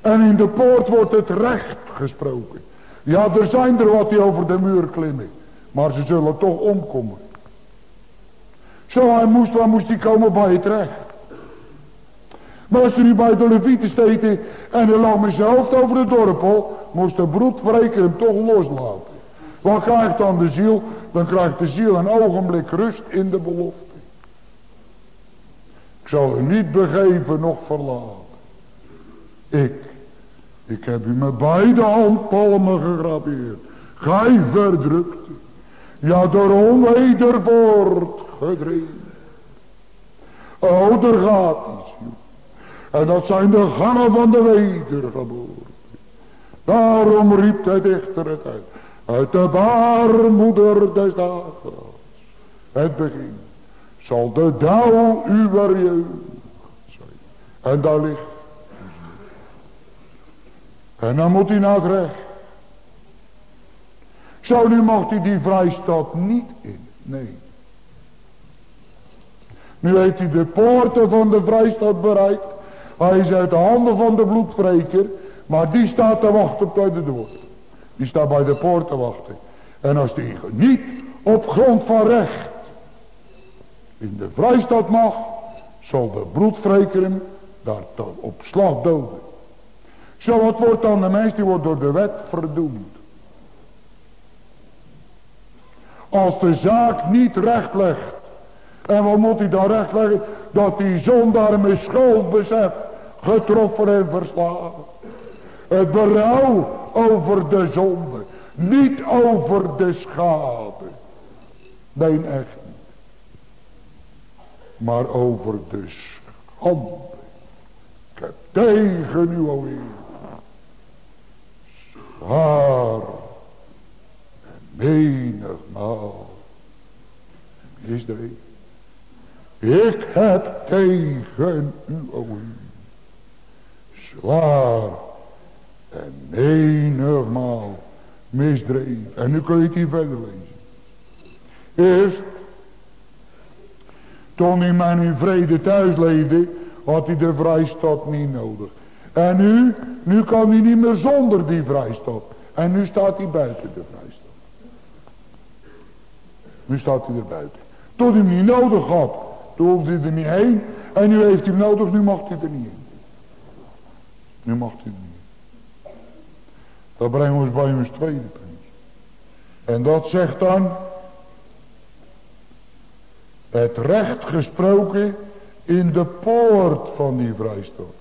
En in de poort wordt het recht gesproken. Ja, er zijn er wat die over de muur klimmen. Maar ze zullen toch omkomen. Zo hij moest, waar moest hij komen bij het recht? Maar als hij nu bij de levieten steten en hij lag met zijn hoofd over de dorpel, moest de broedvreker hem toch loslaten. Wat krijgt dan de ziel? Dan krijgt de ziel een ogenblik rust in de belofte. Ik zal u niet begeven nog verlaten. Ik, ik heb u met beide handpalmen gegrabeerd. Gij verdrukt. Ja, door onweder voortgedreven. O, er gaat iets. En dat zijn de gangen van de wedergeboorte. Daarom riep de dichter het uit. Uit de baarmoeder des dagelijks. Het begin. Zal de dauw uw jeugd zijn. En daar ligt en dan moet hij naar het recht. Zo nu mocht hij die vrijstad niet in. Nee. Nu heeft hij de poorten van de vrijstad bereikt. Hij is uit de handen van de bloedvreker. Maar die staat te wachten bij de deur. Die staat bij de poort te wachten. En als die niet op grond van recht in de vrijstad mag, zal de bloedvreker hem daar op slag doden. Zo wat wordt dan de mens, die wordt door de wet verdoemd. Als de zaak niet recht legt. En wat moet hij dan recht leggen? Dat die zondaar met schuldbesef getroffen en verslagen. Het berouw over de zonde. Niet over de schade. Nee, echt niet. Maar over de schande. Ik heb tegen u alweer. Zwaar. En menigmaal. Is. Ik heb tegen u alweer. Zwaar. En menigmaal misdreven. En nu kun je hier verder lezen. Eerst, toen hij in vrede thuis leefde, had hij de vrijstad niet nodig. En nu, nu kan hij niet meer zonder die vrijstad. En nu staat hij buiten de vrijstad. Nu staat hij er buiten. Toen hij hem niet nodig had, toen hoefde hij er niet heen. En nu heeft hij hem nodig, nu mag hij er niet in. Nu mag hij er niet in. Dat brengt ons bij ons tweede punt. En dat zegt dan het recht gesproken in de poort van die vrijstad.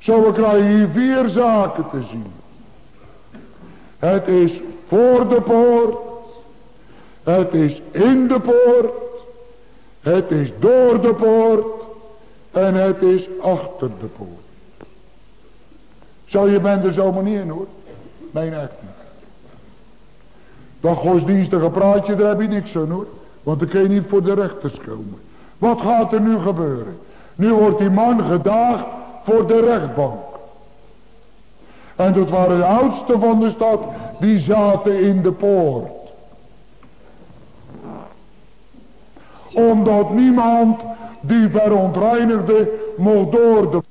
Zo krijgen hier vier zaken te zien. Het is voor de poort. Het is in de poort. Het is door de poort. En het is achter de poort. Zo je bent er zomaar niet in hoor. Nee, echt niet. Dat godsdienstige praatje, daar heb je niks aan hoor. Want dan kun je niet voor de rechters komen. Wat gaat er nu gebeuren? Nu wordt die man gedaagd voor de rechtbank. En dat waren de oudsten van de stad, die zaten in de poort. Omdat niemand die verontreinigde mocht door de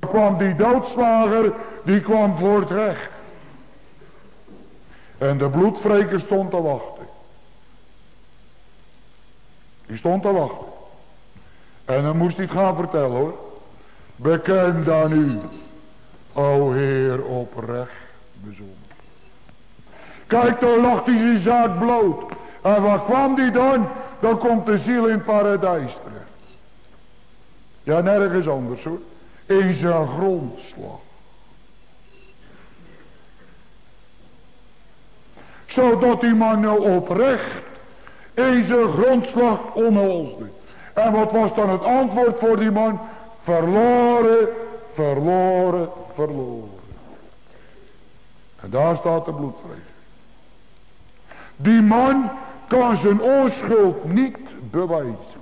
kwam die doodslager, die kwam voor het recht. En de bloedvreker stond te wachten. Die stond te wachten. En dan moest hij het gaan vertellen hoor. Bekend dan u, o Heer oprecht bezonnen. Kijk, dan lag hij zijn zaak bloot. En waar kwam die dan? Dan komt de ziel in paradijs terecht. Ja, nergens anders hoor. In zijn grondslag. Zodat die man nou oprecht in zijn grondslag omhulsde. En wat was dan het antwoord voor die man? Verloren, verloren, verloren. En daar staat de bloedvrees. Die man kan zijn onschuld niet bewijzen.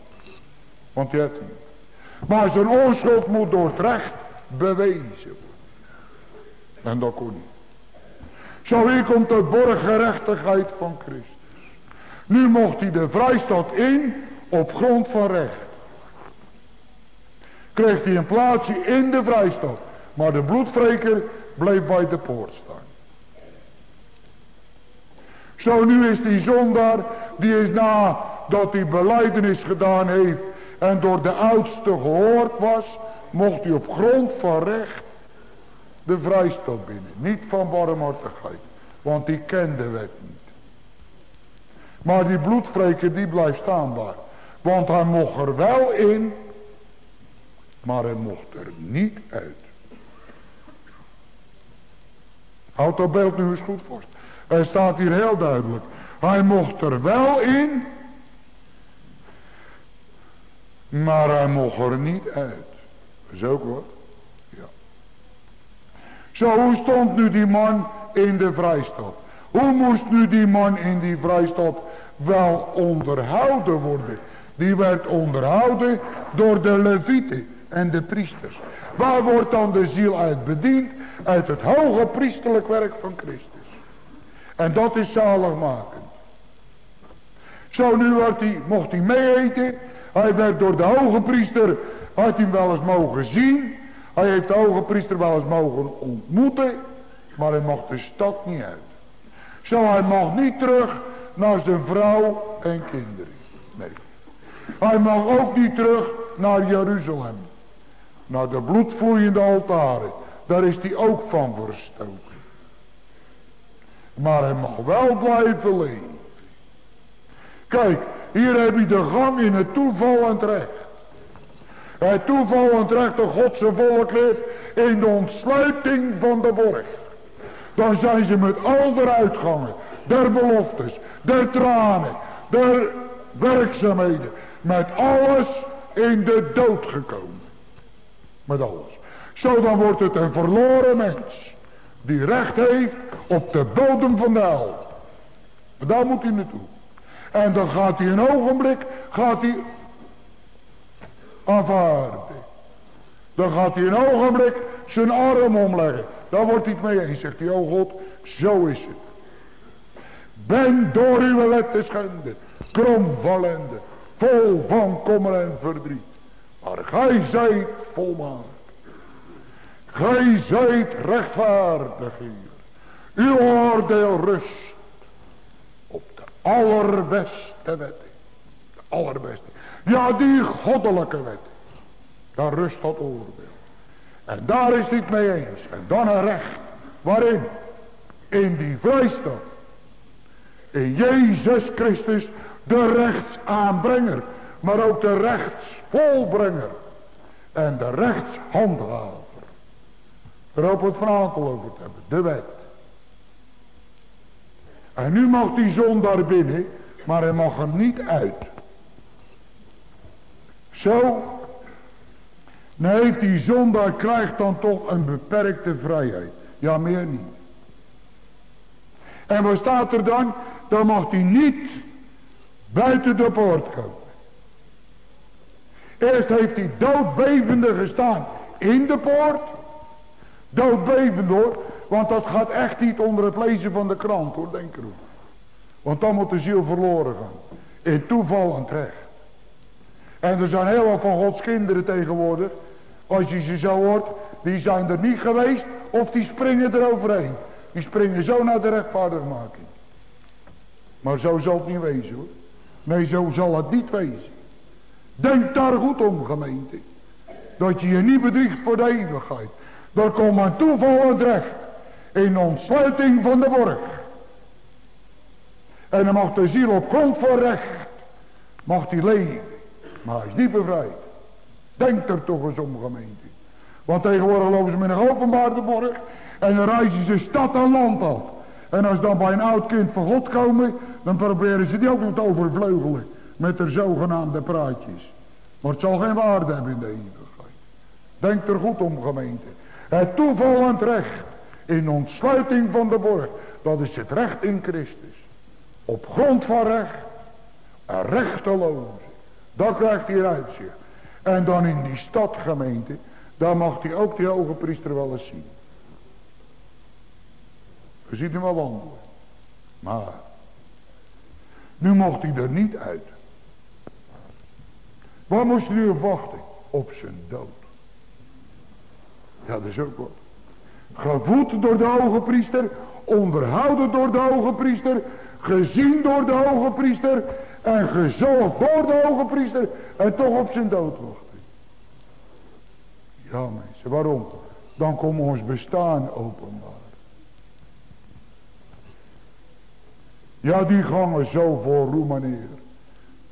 Want hij heeft niet. Maar zijn onschuld moet door het recht bewezen worden. En dat kon niet. Zo hier komt de borgerechtigheid van Christus. Nu mocht hij de vrijstad in op grond van recht. Kreeg hij een plaatsje in de vrijstad. Maar de bloedvreker bleef bij de poort staan. Zo nu is die zondaar, die is nadat hij beleidenis gedaan heeft en door de oudste gehoord was, mocht hij op grond van recht de vrijstad binnen. Niet van barmhartigheid, want die kende de wet niet. Maar die bloedvreker die blijft staanbaar. Want hij mocht er wel in, maar hij mocht er niet uit. Houd dat beeld nu eens goed vast. Er staat hier heel duidelijk. Hij mocht er wel in, maar hij mocht er niet uit. Dat is ook wat. Ja. Zo, hoe stond nu die man in de vrijstad? Hoe moest nu die man in die vrijstad wel onderhouden worden? Die werd onderhouden door de levieten en de priesters. Waar wordt dan de ziel uit bediend? uit het hoge priesterlijk werk van Christus. En dat is zaligmakend. Zo nu hij, mocht hij meeeten. Hij werd door de hoge priester, had hij wel eens mogen zien. Hij heeft de hoge priester wel eens mogen ontmoeten. Maar hij mag de stad niet uit. Zo hij mag niet terug naar zijn vrouw en kinderen. Nee. Hij mag ook niet terug naar Jeruzalem. Naar de bloedvloeiende altaren. Daar is hij ook van verstoken. Maar hij mag wel blijven leven. Kijk, hier heb je de gang in het toevallend recht. Het toevallend recht de Godse volk leeft in de ontsluiting van de borg. Dan zijn ze met al de uitgangen, der beloftes, der tranen, der werkzaamheden, met alles in de dood gekomen. Met alles. Zo dan wordt het een verloren mens. Die recht heeft op de bodem van de hel. Daar moet hij naartoe. En dan gaat hij een ogenblik, gaat hij aanvaarden. Dan gaat hij een ogenblik zijn arm omleggen. Daar wordt hij mee eens. Zegt hij, oh God, zo is het. Ben door uw wetten schende, kromvallende, vol van kommer en verdriet. Maar gij zijt volmaakt. Gij zijt rechtvaardig hier. Uw oordeel rust op de allerbeste wet. De allerbeste. Ja, die goddelijke wet. Daar rust dat oordeel. En daar is dit mee eens. En dan een recht. Waarin? In die vrijstad. In Jezus Christus, de rechtsaanbrenger. Maar ook de rechtsvolbrenger. En de rechtshandhaver. Daar we het vanavond over te hebben. De wet. En nu mag die zon daar binnen. Maar hij mag er niet uit. Zo. Dan heeft die zondaar krijgt dan toch een beperkte vrijheid. Ja, meer niet. En wat staat er dan? Dan mag hij niet buiten de poort komen. Eerst heeft hij doodbevende gestaan in de poort. Doodbevend hoor. Want dat gaat echt niet onder het lezen van de krant hoor, denk erom. Want dan moet de ziel verloren gaan. In toeval recht. En er zijn heel wat van Gods kinderen tegenwoordig. Als je ze zo hoort. Die zijn er niet geweest. Of die springen er overheen. Die springen zo naar de rechtvaardigmaking. Maar zo zal het niet wezen hoor. Nee, zo zal het niet wezen. Denk daar goed om gemeente. Dat je je niet bedriegt voor de eeuwigheid. Er komt een toeval recht. In ontsluiting van de borg. En dan mag de ziel op grond van recht. Mag die leven. Maar hij is niet bevrijd. Denk er toch eens om gemeente. Want tegenwoordig lopen ze met een openbaarde borg. En dan reizen ze stad en land af. En als dan bij een oud kind van God komen. Dan proberen ze die ook nog te overvleugelen. Met de zogenaamde praatjes. Maar het zal geen waarde hebben in de eeuwigheid. Denk er goed om gemeente. Het toevallend recht. In ontsluiting van de borg. Dat is het recht in Christus. Op grond van recht. Een rechteloze. Dat krijgt hij uitzicht. En dan in die stadgemeente. Daar mag hij ook die hoge priester wel eens zien. Je ziet hem wel wandelen. Maar. Nu mocht hij er niet uit. Waar moest nu op wachten? Op zijn dood. Ja, dat is ook wat. Gevoed door de hoge priester. Onderhouden door de hoge priester. Gezien door de hoge priester. En gezorgd door de hoge priester. En toch op zijn dood wachten. Ja mensen, waarom? Dan komt ons bestaan openbaar. Ja, die gangen zo voor Roemaneer.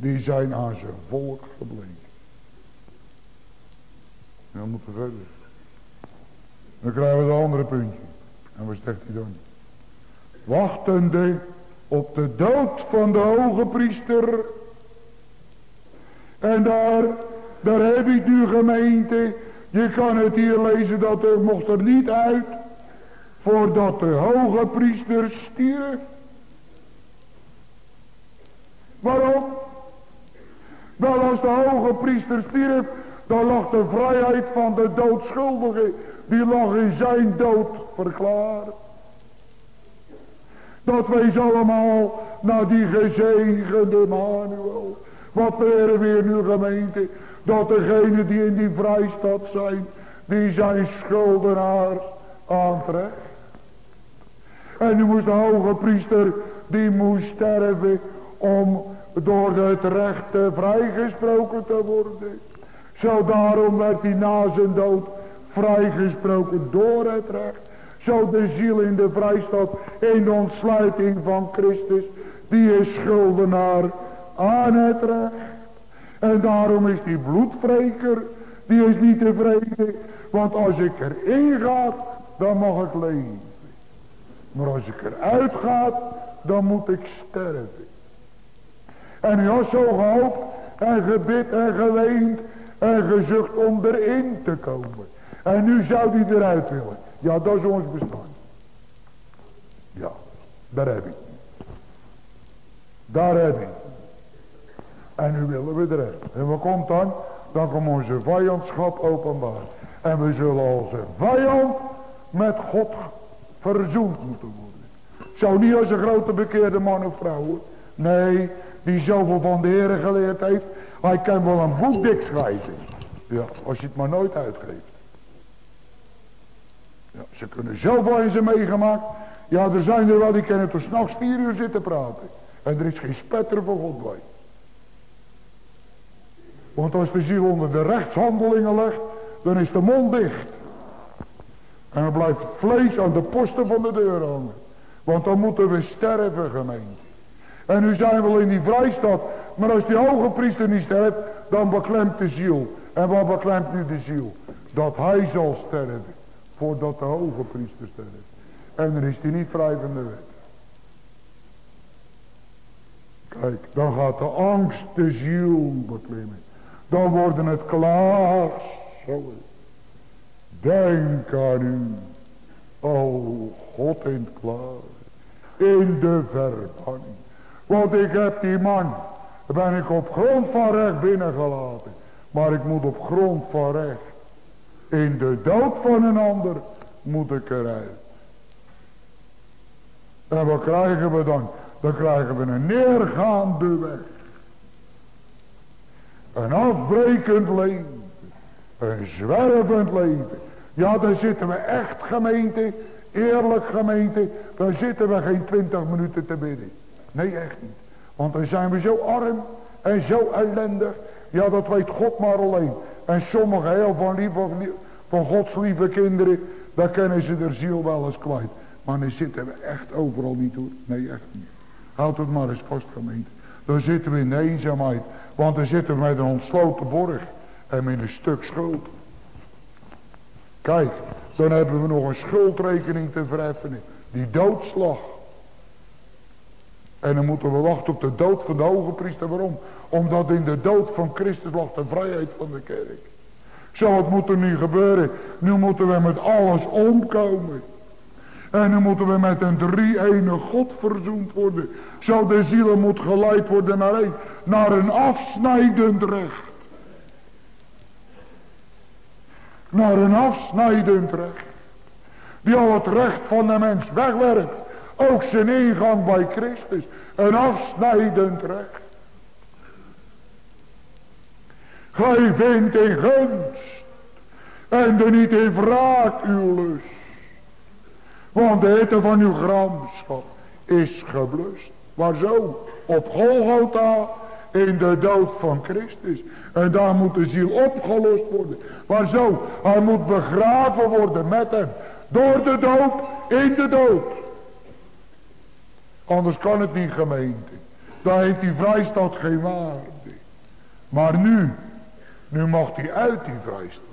Die zijn aan zijn volk gebleven. En dan moeten we verder. Dan krijgen we het andere puntje. En wat zegt hij dan? Wachtende op de dood van de hoge priester. En daar, daar heb ik nu gemeente. Je kan het hier lezen dat er mocht er niet uit. Voordat de hoge priester stierf. Waarom? Wel als de hoge priester stierf, dan lag de vrijheid van de doodschuldige die lag in zijn dood verklaard. Dat wees allemaal naar die gezegende Manuel. Wat leren weer nu gemeente? Dat degenen die in die vrijstad zijn, die zijn schuldenaars aantrekt. En nu moest de hoge priester, die moest sterven om door het recht vrijgesproken te worden. Zo daarom werd hij na zijn dood vrijgesproken door het recht. Zo de ziel in de vrijstad in de ontsluiting van Christus. Die is schuldenaar aan het recht. En daarom is die bloedvreker. Die is niet tevreden. Want als ik erin ga, dan mag ik leven. Maar als ik eruit ga, dan moet ik sterven. En hij had zo gehoopt en gebid en geweend en gezucht om erin te komen. En nu zou hij eruit willen. Ja, dat is ons bestaan. Ja, daar heb ik. Daar heb ik. En nu willen we eruit. En wat komt dan? Dan komt onze vijandschap openbaar. En we zullen een vijand met God verzoend moeten worden. Zou niet als een grote bekeerde man of vrouw. Nee, die zoveel van de Heer geleerd heeft. Hij kan wel een boek dik schrijven. Ja, als je het maar nooit uitgeeft. Ja, ze kunnen zoveel in ze meegemaakt. Ja, er zijn er wel die kunnen tot s'nachts vier uur zitten praten. En er is geen spetter voor God bij. Want als de ziel onder de rechtshandelingen legt, dan is de mond dicht. En dan blijft vlees aan de posten van de deur hangen. Want dan moeten we sterven gemeente. En nu zijn we in die vrijstad. Maar als die hoge priester niet sterft, dan beklemt de ziel. En wat beklemt nu de ziel? Dat hij zal sterven. Voordat de hoge priester sterft. En dan is hij niet vrij van de wet. Kijk, dan gaat de angst de ziel beklimmen. Dan worden het klaar. Denk aan u. O God in het klaar. In de verbanning. Want ik heb die man. Ben ik op grond van recht binnengelaten. Maar ik moet op grond van recht. In de dood van een ander moet ik eruit. En wat krijgen we dan? Dan krijgen we een neergaande weg. Een afbrekend leven. Een zwervend leven. Ja, dan zitten we echt gemeente, eerlijk gemeente, dan zitten we geen twintig minuten te bidden. Nee, echt niet. Want dan zijn we zo arm en zo ellendig. Ja, dat weet God maar alleen. En sommigen heel van, lief, van Gods lieve kinderen, daar kennen ze de ziel wel eens kwijt. Maar dan zitten we echt overal niet hoor. Nee, echt niet. Houd het maar eens vast gemeente. Dan zitten we in eenzaamheid. Want dan zitten we met een ontsloten borg. En met een stuk schuld. Kijk, dan hebben we nog een schuldrekening te verheffen. Die doodslag. En dan moeten we wachten op de dood van de hoge priester. Waarom? Omdat in de dood van Christus lag de vrijheid van de kerk. Zo, wat moet er nu gebeuren? Nu moeten we met alles omkomen. En nu moeten we met een drie-ene God verzoend worden. Zo de ziel moet geleid worden naar een, naar een afsnijdend recht. Naar een afsnijdend recht. Die al het recht van de mens wegwerkt. Ook zijn ingang bij Christus. Een afsnijdend recht. Gij vindt in gunst. En de niet in wraak uw lust. Want de hitte van uw gramschap is geblust. Maar zo, op Golgotha, in de dood van Christus. En daar moet de ziel opgelost worden. Maar zo, hij moet begraven worden met hem. Door de dood, in de dood. Anders kan het niet gemeente. Dan heeft die vrijstad geen waarde. Maar nu, nu mag hij uit die vrijstad.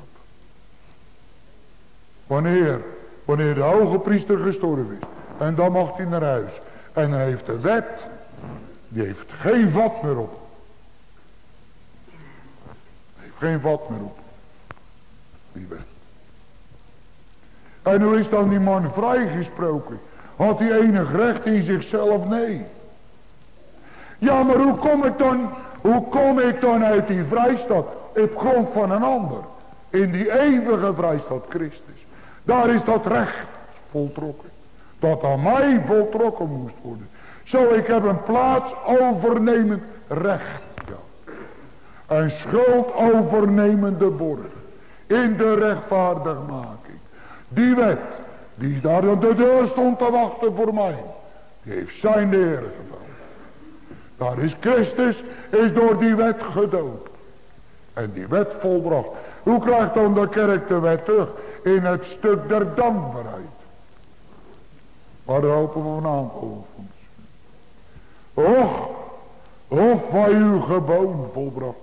Wanneer? Wanneer de hoge priester gestorven is. En dan mag hij naar huis. En dan heeft de wet, die heeft geen vat meer op. Heeft geen vat meer op. Die wet. En hoe is dan die man vrijgesproken? Had hij enig recht in zichzelf? Nee. Ja, maar hoe kom ik dan, hoe kom ik dan uit die vrijstad? Op grond van een ander. In die eeuwige vrijstad Christus. Daar is dat recht voltrokken. Dat aan mij voltrokken moest worden. Zo, ik heb een plaats overnemend recht. Ja. Een schuld overnemende borg. In de rechtvaardigmaking. Die wet, die daar aan de deur stond te wachten voor mij. Die heeft zijn neer gevallen. Daar is Christus, is door die wet gedoopt. En die wet volbracht. Hoe krijgt dan de kerk de wet terug? In het stuk der dankbaarheid. Waar hopen we vanavond over. Och, of wij uw geboon volbracht.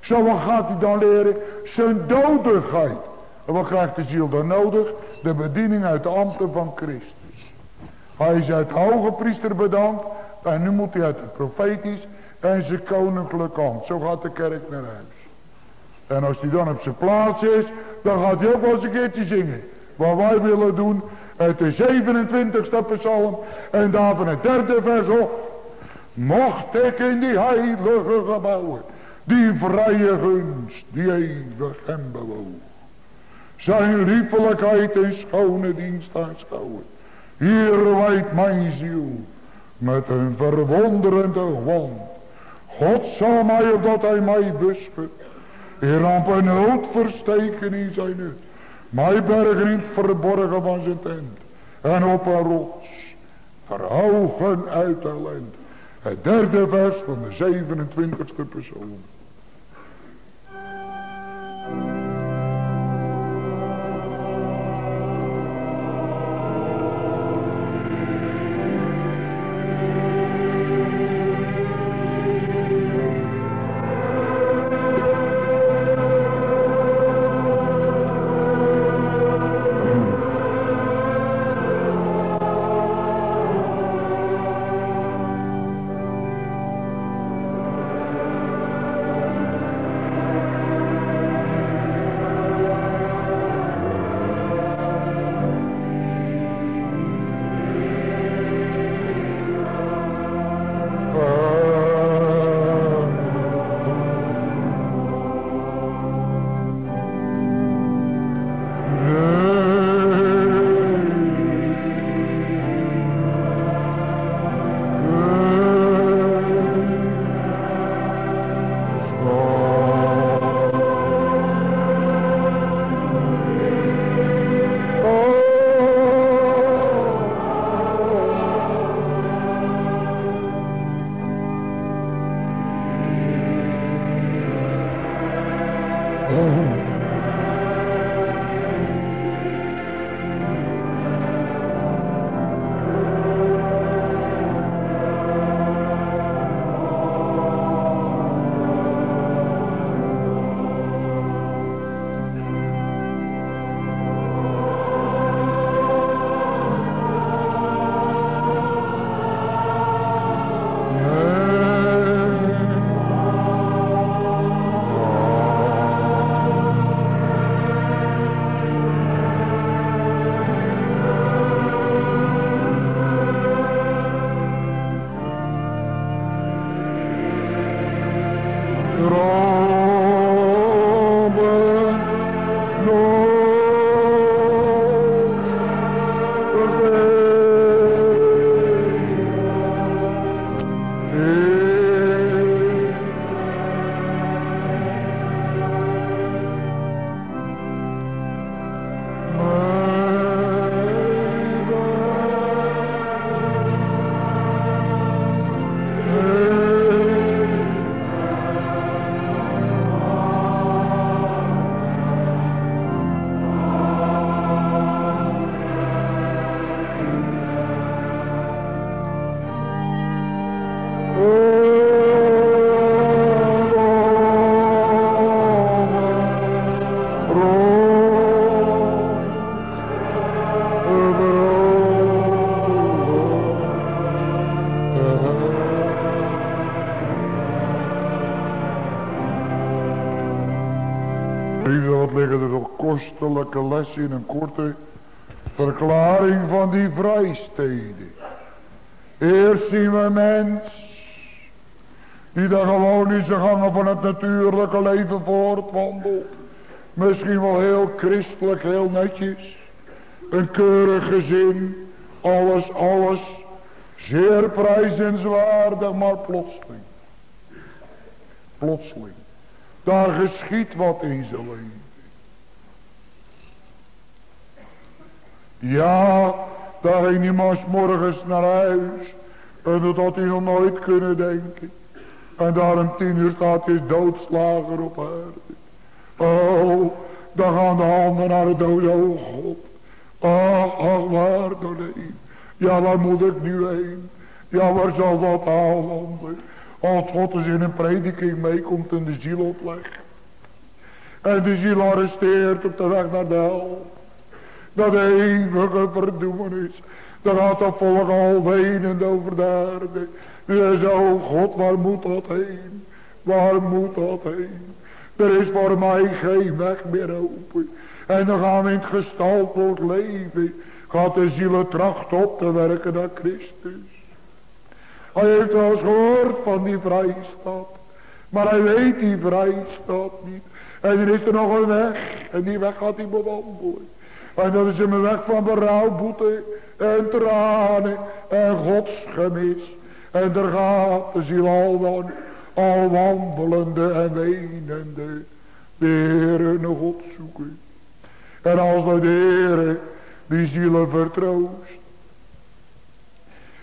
Zo wat gaat hij dan leren? Zijn dodigheid. En wat krijgt de ziel dan nodig? De bediening uit de ambten van Christus. Hij is uit hoge priester bedankt. En nu moet hij uit het profetisch en zijn koninklijke hand. Zo gaat de kerk naar huis. En als hij dan op zijn plaats is, dan gaat hij ook wel eens een keertje zingen. Wat wij willen doen, uit de 27ste psalm en daar van het derde vers op. Mocht ik in die heilige gebouwen, die vrije gunst, die eeuwig hem bewoog. Zijn liefelijkheid en schone dienst aanschouwen. Hier wijdt mijn ziel met een verwonderende wand. God zal mij, opdat hij mij beschut, in ramp en nood versteken in zijn hut. Mij bergen in het verborgen van zijn tent. En op een rots verhogen uit ellende. Het derde vers van de 27e persoon. In een korte verklaring van die vrijsteden. Eerst zien we mens die daar gewoon in zijn gangen van het natuurlijke leven voortwandelt. Misschien wel heel christelijk, heel netjes. een keurig gezin. Alles, alles zeer prijzenswaardig, maar plotseling. Plotseling. Daar geschiet wat in zijn leven. Ja, daar ging die man morgens naar huis. En dat had hij nog nooit kunnen denken. En daar een tien uur staat is doodslager op aarde. Oh, dan gaan de handen naar de dood. Oh God. Ach, ach, waar dan heen? Ja, waar moet ik nu heen? Ja, waar zal dat aanlanden? Als God eens in een prediking meekomt en de ziel oplegt. En de ziel arresteert op de weg naar de hel. Dat eeuwige verdoemenis. Dan gaat dat volk al wenend over de aarde. Zo, God, waar moet dat heen? Waar moet dat heen? Er is voor mij geen weg meer open. En dan gaan we in het gestaltelijk leven. Gaat de ziel tracht op te werken naar Christus. Hij heeft wel eens gehoord van die vrijstad. Maar hij weet die vrijstad niet. En er is er nog een weg. En die weg gaat hij bewandelen. En dat is een weg van berouw, boete en tranen en godsgemis. En er gaat de ziel al, dan, al wandelende en wenende de Heere nog God zoeken. En als de Heere die zielen vertroost.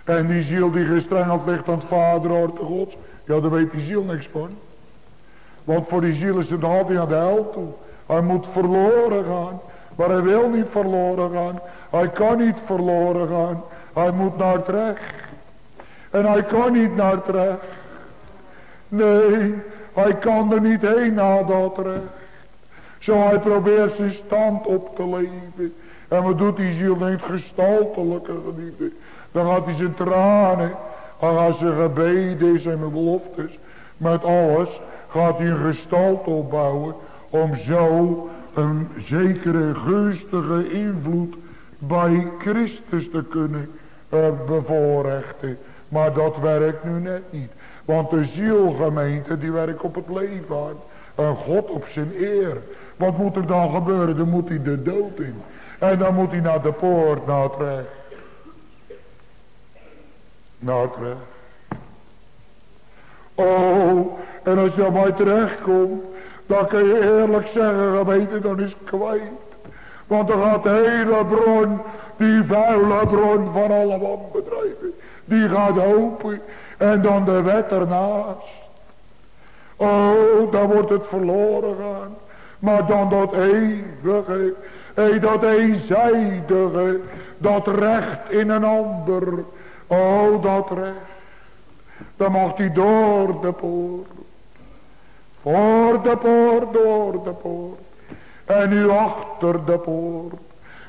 En die ziel die gestrengeld ligt aan het vaderhart gods. Ja, daar weet die ziel niks van. Want voor die ziel is het altijd naar de hel toe. Hij moet verloren gaan. Maar hij wil niet verloren gaan. Hij kan niet verloren gaan. Hij moet naar terecht. En hij kan niet naar terecht. Nee, hij kan er niet heen naar dat recht. Zo hij probeert zijn stand op te leven. En wat doet die ziel in het gestaltelijke geliefde? Dan gaat hij zijn tranen, dan gaat zijn gebeden, zijn beloftes, met alles gaat hij een gestalte opbouwen om zo een zekere gunstige invloed bij Christus te kunnen uh, bevoorrechten. Maar dat werkt nu net niet. Want de zielgemeente die werkt op het leven aan. En God op zijn eer. Wat moet er dan gebeuren? Dan moet hij de dood in. En dan moet hij naar de poort, naar het. Naar het recht. Oh, en als je dan bij terecht komt, dan kun je eerlijk zeggen, gemeente, dan is het kwijt. Want dan gaat de hele bron, die vuile bron van alle wanbedrijven, die gaat open. En dan de wet ernaast. Oh, dan wordt het verloren gaan. Maar dan dat eeuwige, hey, dat eenzijdige, dat recht in een ander. Oh, dat recht. Dan mag hij door de poort. Voor de poort, door de poort. En nu achter de poort.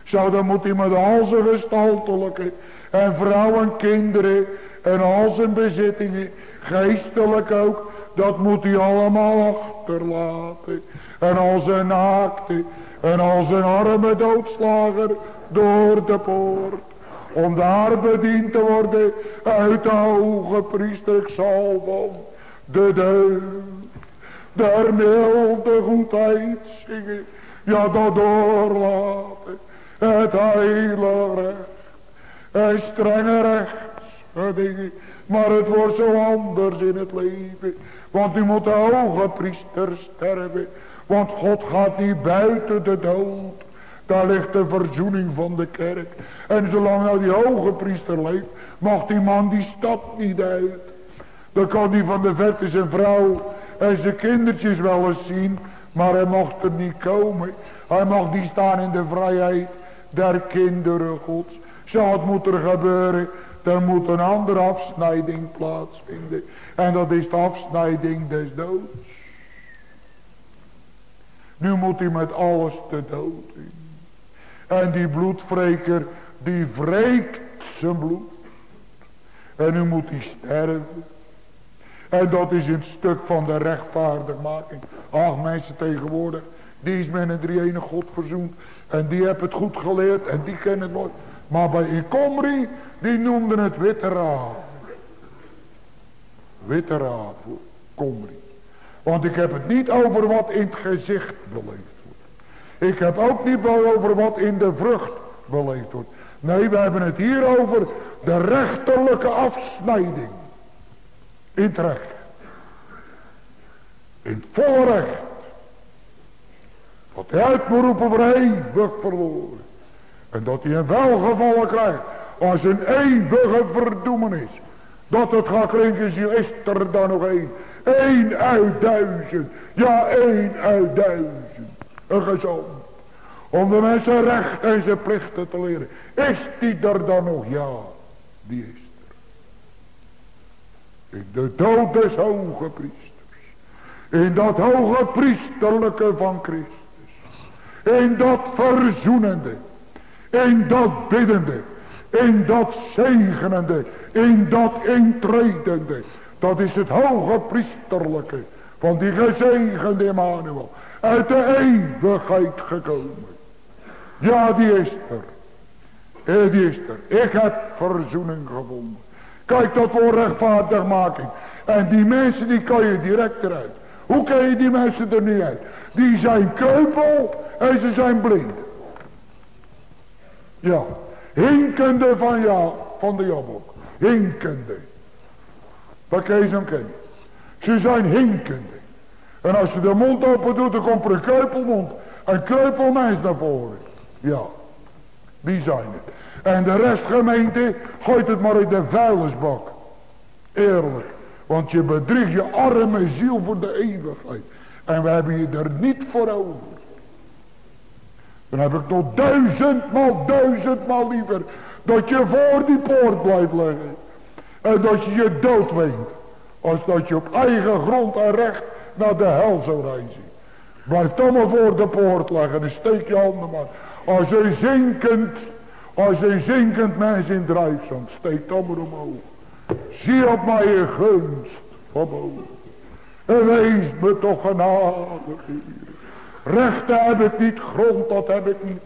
Zo dan moet hij met al zijn gestaltelijke en vrouwen en kinderen en al zijn bezittingen, geestelijk ook, dat moet hij allemaal achterlaten. En al zijn naakte en al zijn arme doodslager door de poort. Om daar bediend te worden uit de hoge priesterlijk de deugd der milde goedheid. Ja, dat doorlaten. Het heilige recht. En strenge rechtsgedingen. Maar het wordt zo anders in het leven. Want u moet de hoge priester sterven. Want God gaat niet buiten de dood. Daar ligt de verzoening van de kerk. En zolang nou die hoge priester leeft, mag die man die stad niet uit. Dan kan die van de verte zijn vrouw en zijn kindertjes wel eens zien. Maar hij mocht er niet komen. Hij mag die staan in de vrijheid der kinderen gods. Zo het moet er gebeuren. Er moet een andere afsnijding plaatsvinden. En dat is de afsnijding des doods. Nu moet hij met alles te dood in. En die bloedvreker, die wreekt zijn bloed. En nu moet hij sterven. En dat is een stuk van de rechtvaardigmaking. Ach mensen tegenwoordig. Die is met een drie God verzoend. En die hebben het goed geleerd. En die kennen het mooi. Maar bij Ikomri. Die noemden het witte raad. Witte Komri. Want ik heb het niet over wat in het gezicht beleefd. Ik heb ook niet over wat in de vrucht beleefd wordt. Nee, we hebben het hier over de rechterlijke afsnijding. In het recht. In het volle recht. Dat hij uit moet roepen voor eeuwig verloren. En dat hij een welgevallen krijgt. Als een eeuwige verdoemenis. Dat het gaat klinken, is er dan nog één. Eén uit duizend. Ja, één uit duizend. Gezond. Om de mensen recht en zijn plichten te leren. Is die er dan nog? Ja, die is er. In de dood des hoge priesters. In dat hoge priesterlijke van Christus. In dat verzoenende. In dat biddende. In dat zegenende. In dat intredende. Dat is het hoge priesterlijke. Van die gezegende Emmanuel. Uit de eeuwigheid gekomen. Ja, die is er. Die is er. Ik heb verzoening gevonden. Kijk, dat voor rechtvaardigmaking. En die mensen, die kan je direct eruit. Hoe kan je die mensen er niet uit? Die zijn kreupel en ze zijn blind. Ja. Hinkende van, ja, van de jabok. Hinkende. Dat kan je kennen. Ze zijn hinkende. En als je de mond open doet, dan komt er een kreupelmond. Een kreupelmens naar voren. Ja, die zijn het. En de rest gemeente gooit het maar in de vuilnisbak. Eerlijk. Want je bedriegt je arme ziel voor de eeuwigheid. En we hebben je er niet voor over. Dan heb ik nog duizendmaal, duizendmaal liever. Dat je voor die poort blijft liggen. En dat je je dood weent. Als dat je op eigen grond en recht naar de hel zou reizen. Blijf dan maar voor de poort liggen en steek je handen maar. Als een zinkend, als een zinkend mens in drijfzand, steek dan maar omhoog. Zie op mij je gunst van boven. En wees me toch genadig, Rechten heb ik niet, grond dat heb ik niet.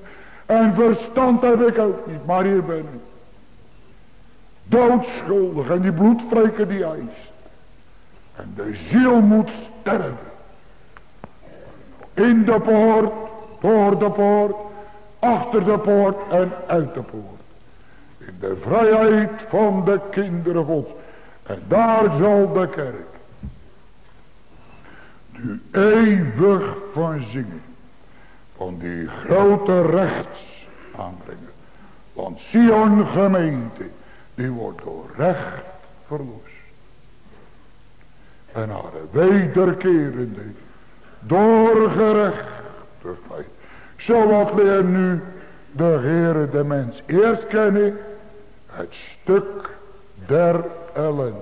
En verstand heb ik ook niet, maar hier ben ik. Doodschuldig en die bloedvreker die eist. En de ziel moet sterven. In de poort, door de poort, achter de poort en uit de poort. In de vrijheid van de kinderen gods. En daar zal de kerk nu eeuwig van zingen. Van die grote rechts aanbrengen. Want Sion gemeente, die wordt door recht verlost. En naar de wederkerende, door gerechtigheid. Zoals leer nu de Heere de mens eerst kennen, het stuk der ellende.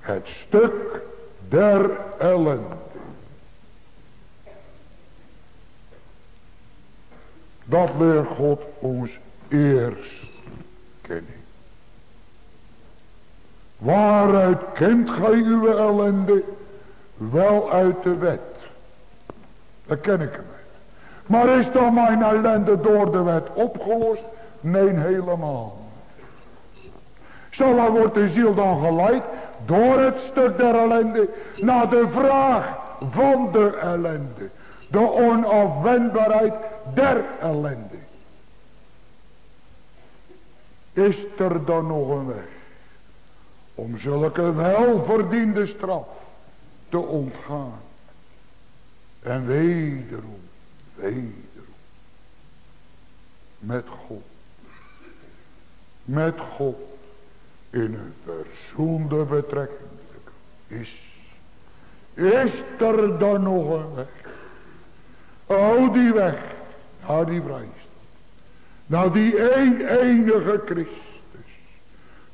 Het stuk der ellende. Dat leert God ons eerst kennen. Waaruit kent gij uw ellende? Wel uit de wet. Dat ken ik hem. Maar is dan mijn ellende door de wet opgelost? Nee, helemaal. Zo wordt de ziel dan geleid door het stuk der ellende naar de vraag van de ellende. De onafwendbaarheid der ellende. Is er dan nog een weg om zulke welverdiende straf te ontgaan? En wederom, wederom, met God, met God in een verzoende betrekking is. Is er dan nog een weg? Oh, die weg naar die vrijheid. Naar die een enige Christus.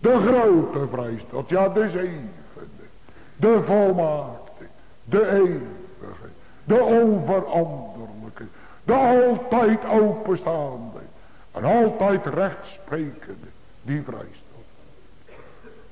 De grote vrijstad. Ja, de zevende. De volmaakte. De eeuwige. De onveranderlijke. De altijd openstaande. En altijd rechtsprekende. Die vrijstad.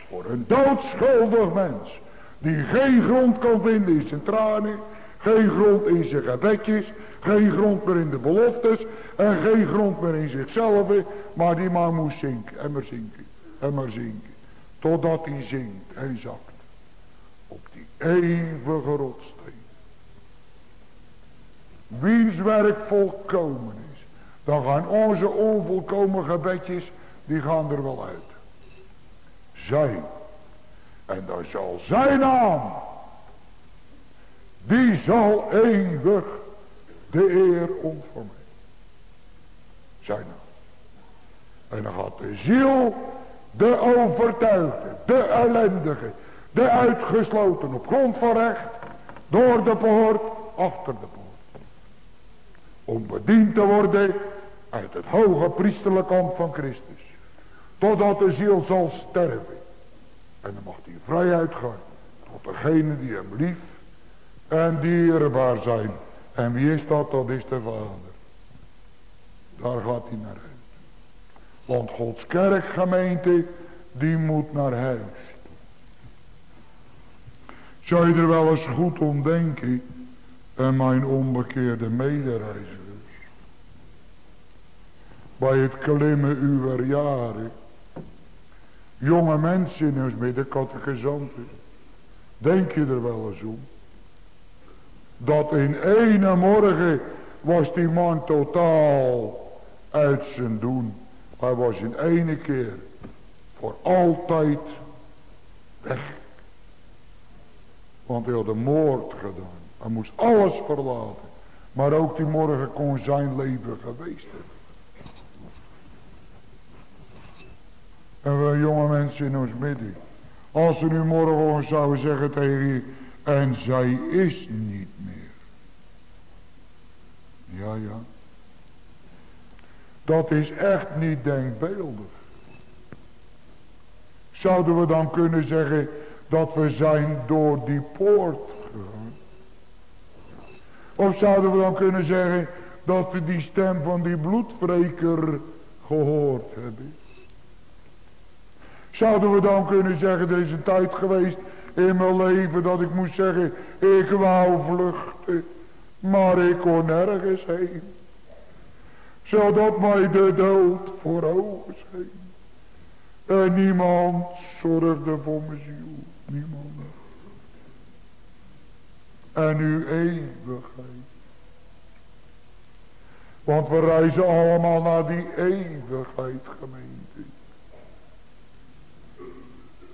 Voor een doodschuldig mens. Die geen grond kan vinden in zijn tranen. Geen grond in zijn gebedjes. Geen grond meer in de beloftes. En geen grond meer in zichzelf. Maar die man moest zinken. En maar zinken. En maar zinken. Totdat hij zinkt en zakt. Op die eeuwige rotsteen. wiens werk volkomen is. Dan gaan onze onvolkomen gebedjes, die gaan er wel uit. Zij. En dan zal zijn naam. Die zal eeuwig de eer ontvangen. Zijn naam. En dan gaat de ziel, de overtuigde, de ellendige, de uitgesloten op grond van recht, door de poort, achter de poort. Om bediend te worden uit het hoge priesterlijke ambt van Christus. Totdat de ziel zal sterven. En dan mag hij vrij uitgaan. Tot degene die hem lief en dierbaar zijn. En wie is dat? Dat is de Vader. Daar gaat hij naar. Want Gods kerkgemeente, die moet naar huis. Zou je er wel eens goed om denken, en mijn onbekeerde medereizigers. Bij het klimmen uw jaren, jonge mensen in ons midden, catechizanten, denk je er wel eens om? Dat in ene morgen was die man totaal uit zijn doen. Hij was in ene keer voor altijd weg. Want hij had een moord gedaan. Hij moest alles verlaten. Maar ook die morgen kon zijn leven geweest hebben. En we jonge mensen in ons midden. Als ze nu morgen zouden zeggen tegen je. En zij is niet meer. Ja, ja. Dat is echt niet denkbeeldig. Zouden we dan kunnen zeggen dat we zijn door die poort gegaan? Of zouden we dan kunnen zeggen dat we die stem van die bloedvreker gehoord hebben? Zouden we dan kunnen zeggen, er is een tijd geweest in mijn leven dat ik moest zeggen, ik wou vluchten, maar ik kon nergens heen zodat mij de dood voor ogen scheen. En niemand zorgde voor mijn ziel. Niemand. En uw eeuwigheid. Want we reizen allemaal naar die eeuwigheid gemeente.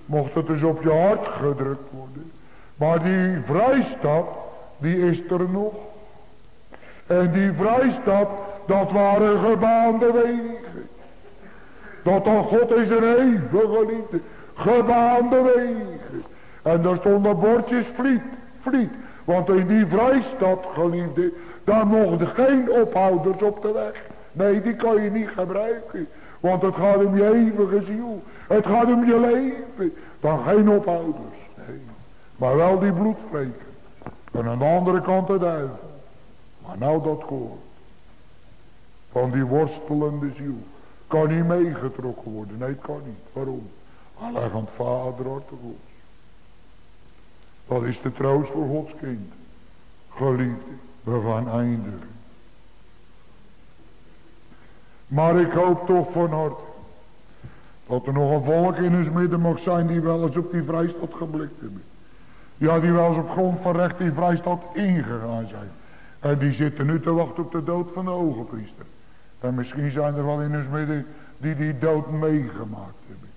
Mocht het dus op je hart gedrukt worden. Maar die vrijstap, die is er nog. En die vrijstap, dat waren gebaande wegen. Dat dan God is een eeuwige liefde. Gebaande wegen. En daar stonden bordjes vliet, vliet. Want in die vrijstad, geliefde, daar mochten geen ophouders op de weg. Nee, die kan je niet gebruiken. Want het gaat om je eeuwige ziel. Het gaat om je leven. Dan geen ophouders. Nee. Maar wel die bloedvleken. En aan de andere kant de duivel. Maar nou dat koor van die worstelende ziel kan niet meegetrokken worden. Nee, het kan niet. Waarom? Alleen van het vaderhart Gods. Dat is de troost voor Gods kind. Geliefde, we gaan eindigen. Maar ik hoop toch van harte dat er nog een volk in ons midden mag zijn die wel eens op die vrijstad geblikt hebben. Ja, die wel eens op grond van recht die vrijstad ingegaan zijn. En die zitten nu te wachten op de dood van de ogenpriester. En misschien zijn er wel in ons midden die die dood meegemaakt hebben.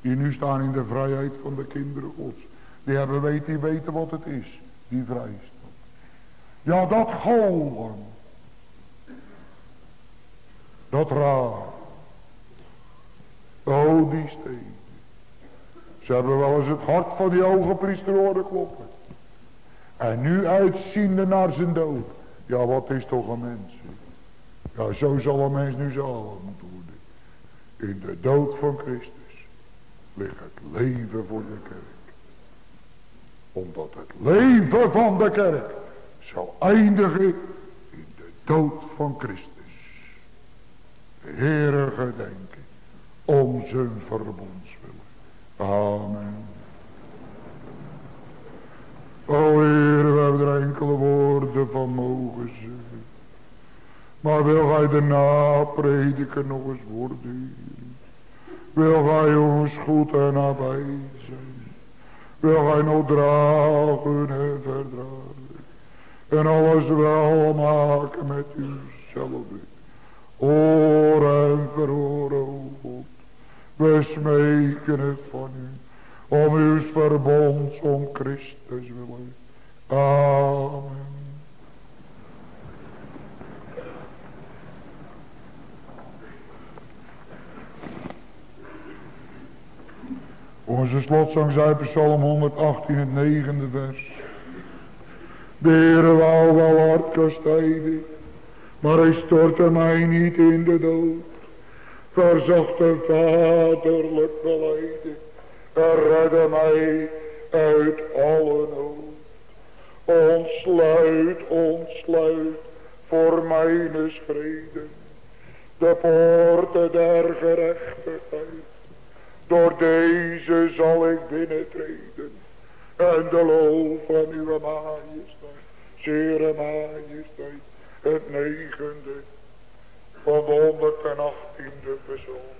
Die nu staan in de vrijheid van de kinderen gods. Die hebben weten, die weten wat het is. Die vrijheid. Ja, dat golven. Dat raar. Oh, die steen. Ze hebben wel eens het hart van die ogenpriester horen kloppen. En nu uitziende naar zijn dood. Ja, wat is toch een mens. Ja, zo zal een mens nu zalig moeten worden. In de dood van Christus ligt het leven voor de kerk. Omdat het leven van de kerk zal eindigen in de dood van Christus. Heere gedenken om zijn verbondswillen. Amen. O Heer, we hebben er enkele woorden van mogen zeggen. Maar wil gij de naprediker nog eens worden? Wil gij ons goed en nabij zijn? Wil gij nog dragen en verdragen? En alles wel maken met uzelf. Oor en verhoor, God. We smeken het van u. Om uw verbond om Christus willen. Amen. Onze slotzang zei Psalm 118, het negende vers. De wou wel hard kastijden, maar hij stortte mij niet in de dood. Verzochte vaderlijk beleiden, en redde mij uit alle nood. Ontsluit, ontsluit voor mijn schreden, de poorten der gerechtigheid. Door deze zal ik binnentreden. En de lof van uw majesteit. Zere majesteit. Het negende van de 118e persoon.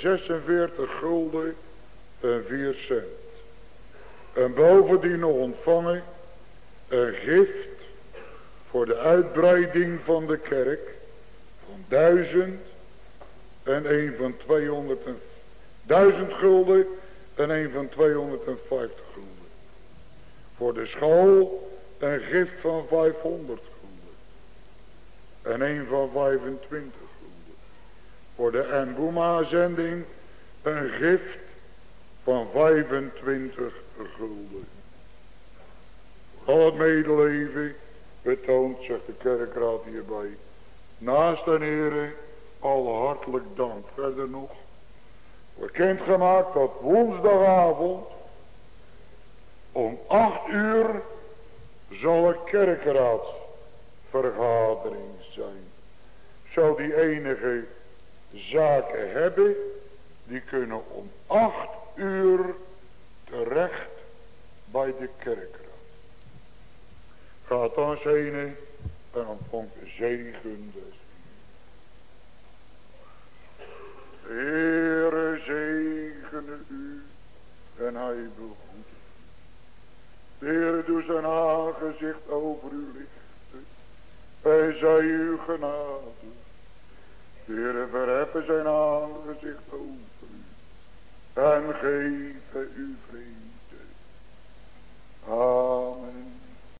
4446 gulden en 4 cent. En bovendien nog ontvangen een gift voor de uitbreiding van de kerk van 1000 en een van 200 1000 gulden en een van 250 gulden. Voor de school een gift van 500 gulden. En een van 25 gulden. Voor de Embuma zending een gift van 25 gulden. Al het medeleven betoont, zegt de kerkraad hierbij. Naast de heren, alle hartelijk dank. Verder nog. Bekendgemaakt dat woensdagavond om acht uur zal een kerkraadsvergadering zijn. Zou die enige zaken hebben, die kunnen om acht uur terecht bij de kerkraad. Gaat dan zijn en ontvangt zegen des. Heere zegene u en hij behoede. De Heere doet zijn aangezicht over u lichten. Hij zij u genade. De Heere verheffen zijn aangezicht over u. En geven u vrede. Amen.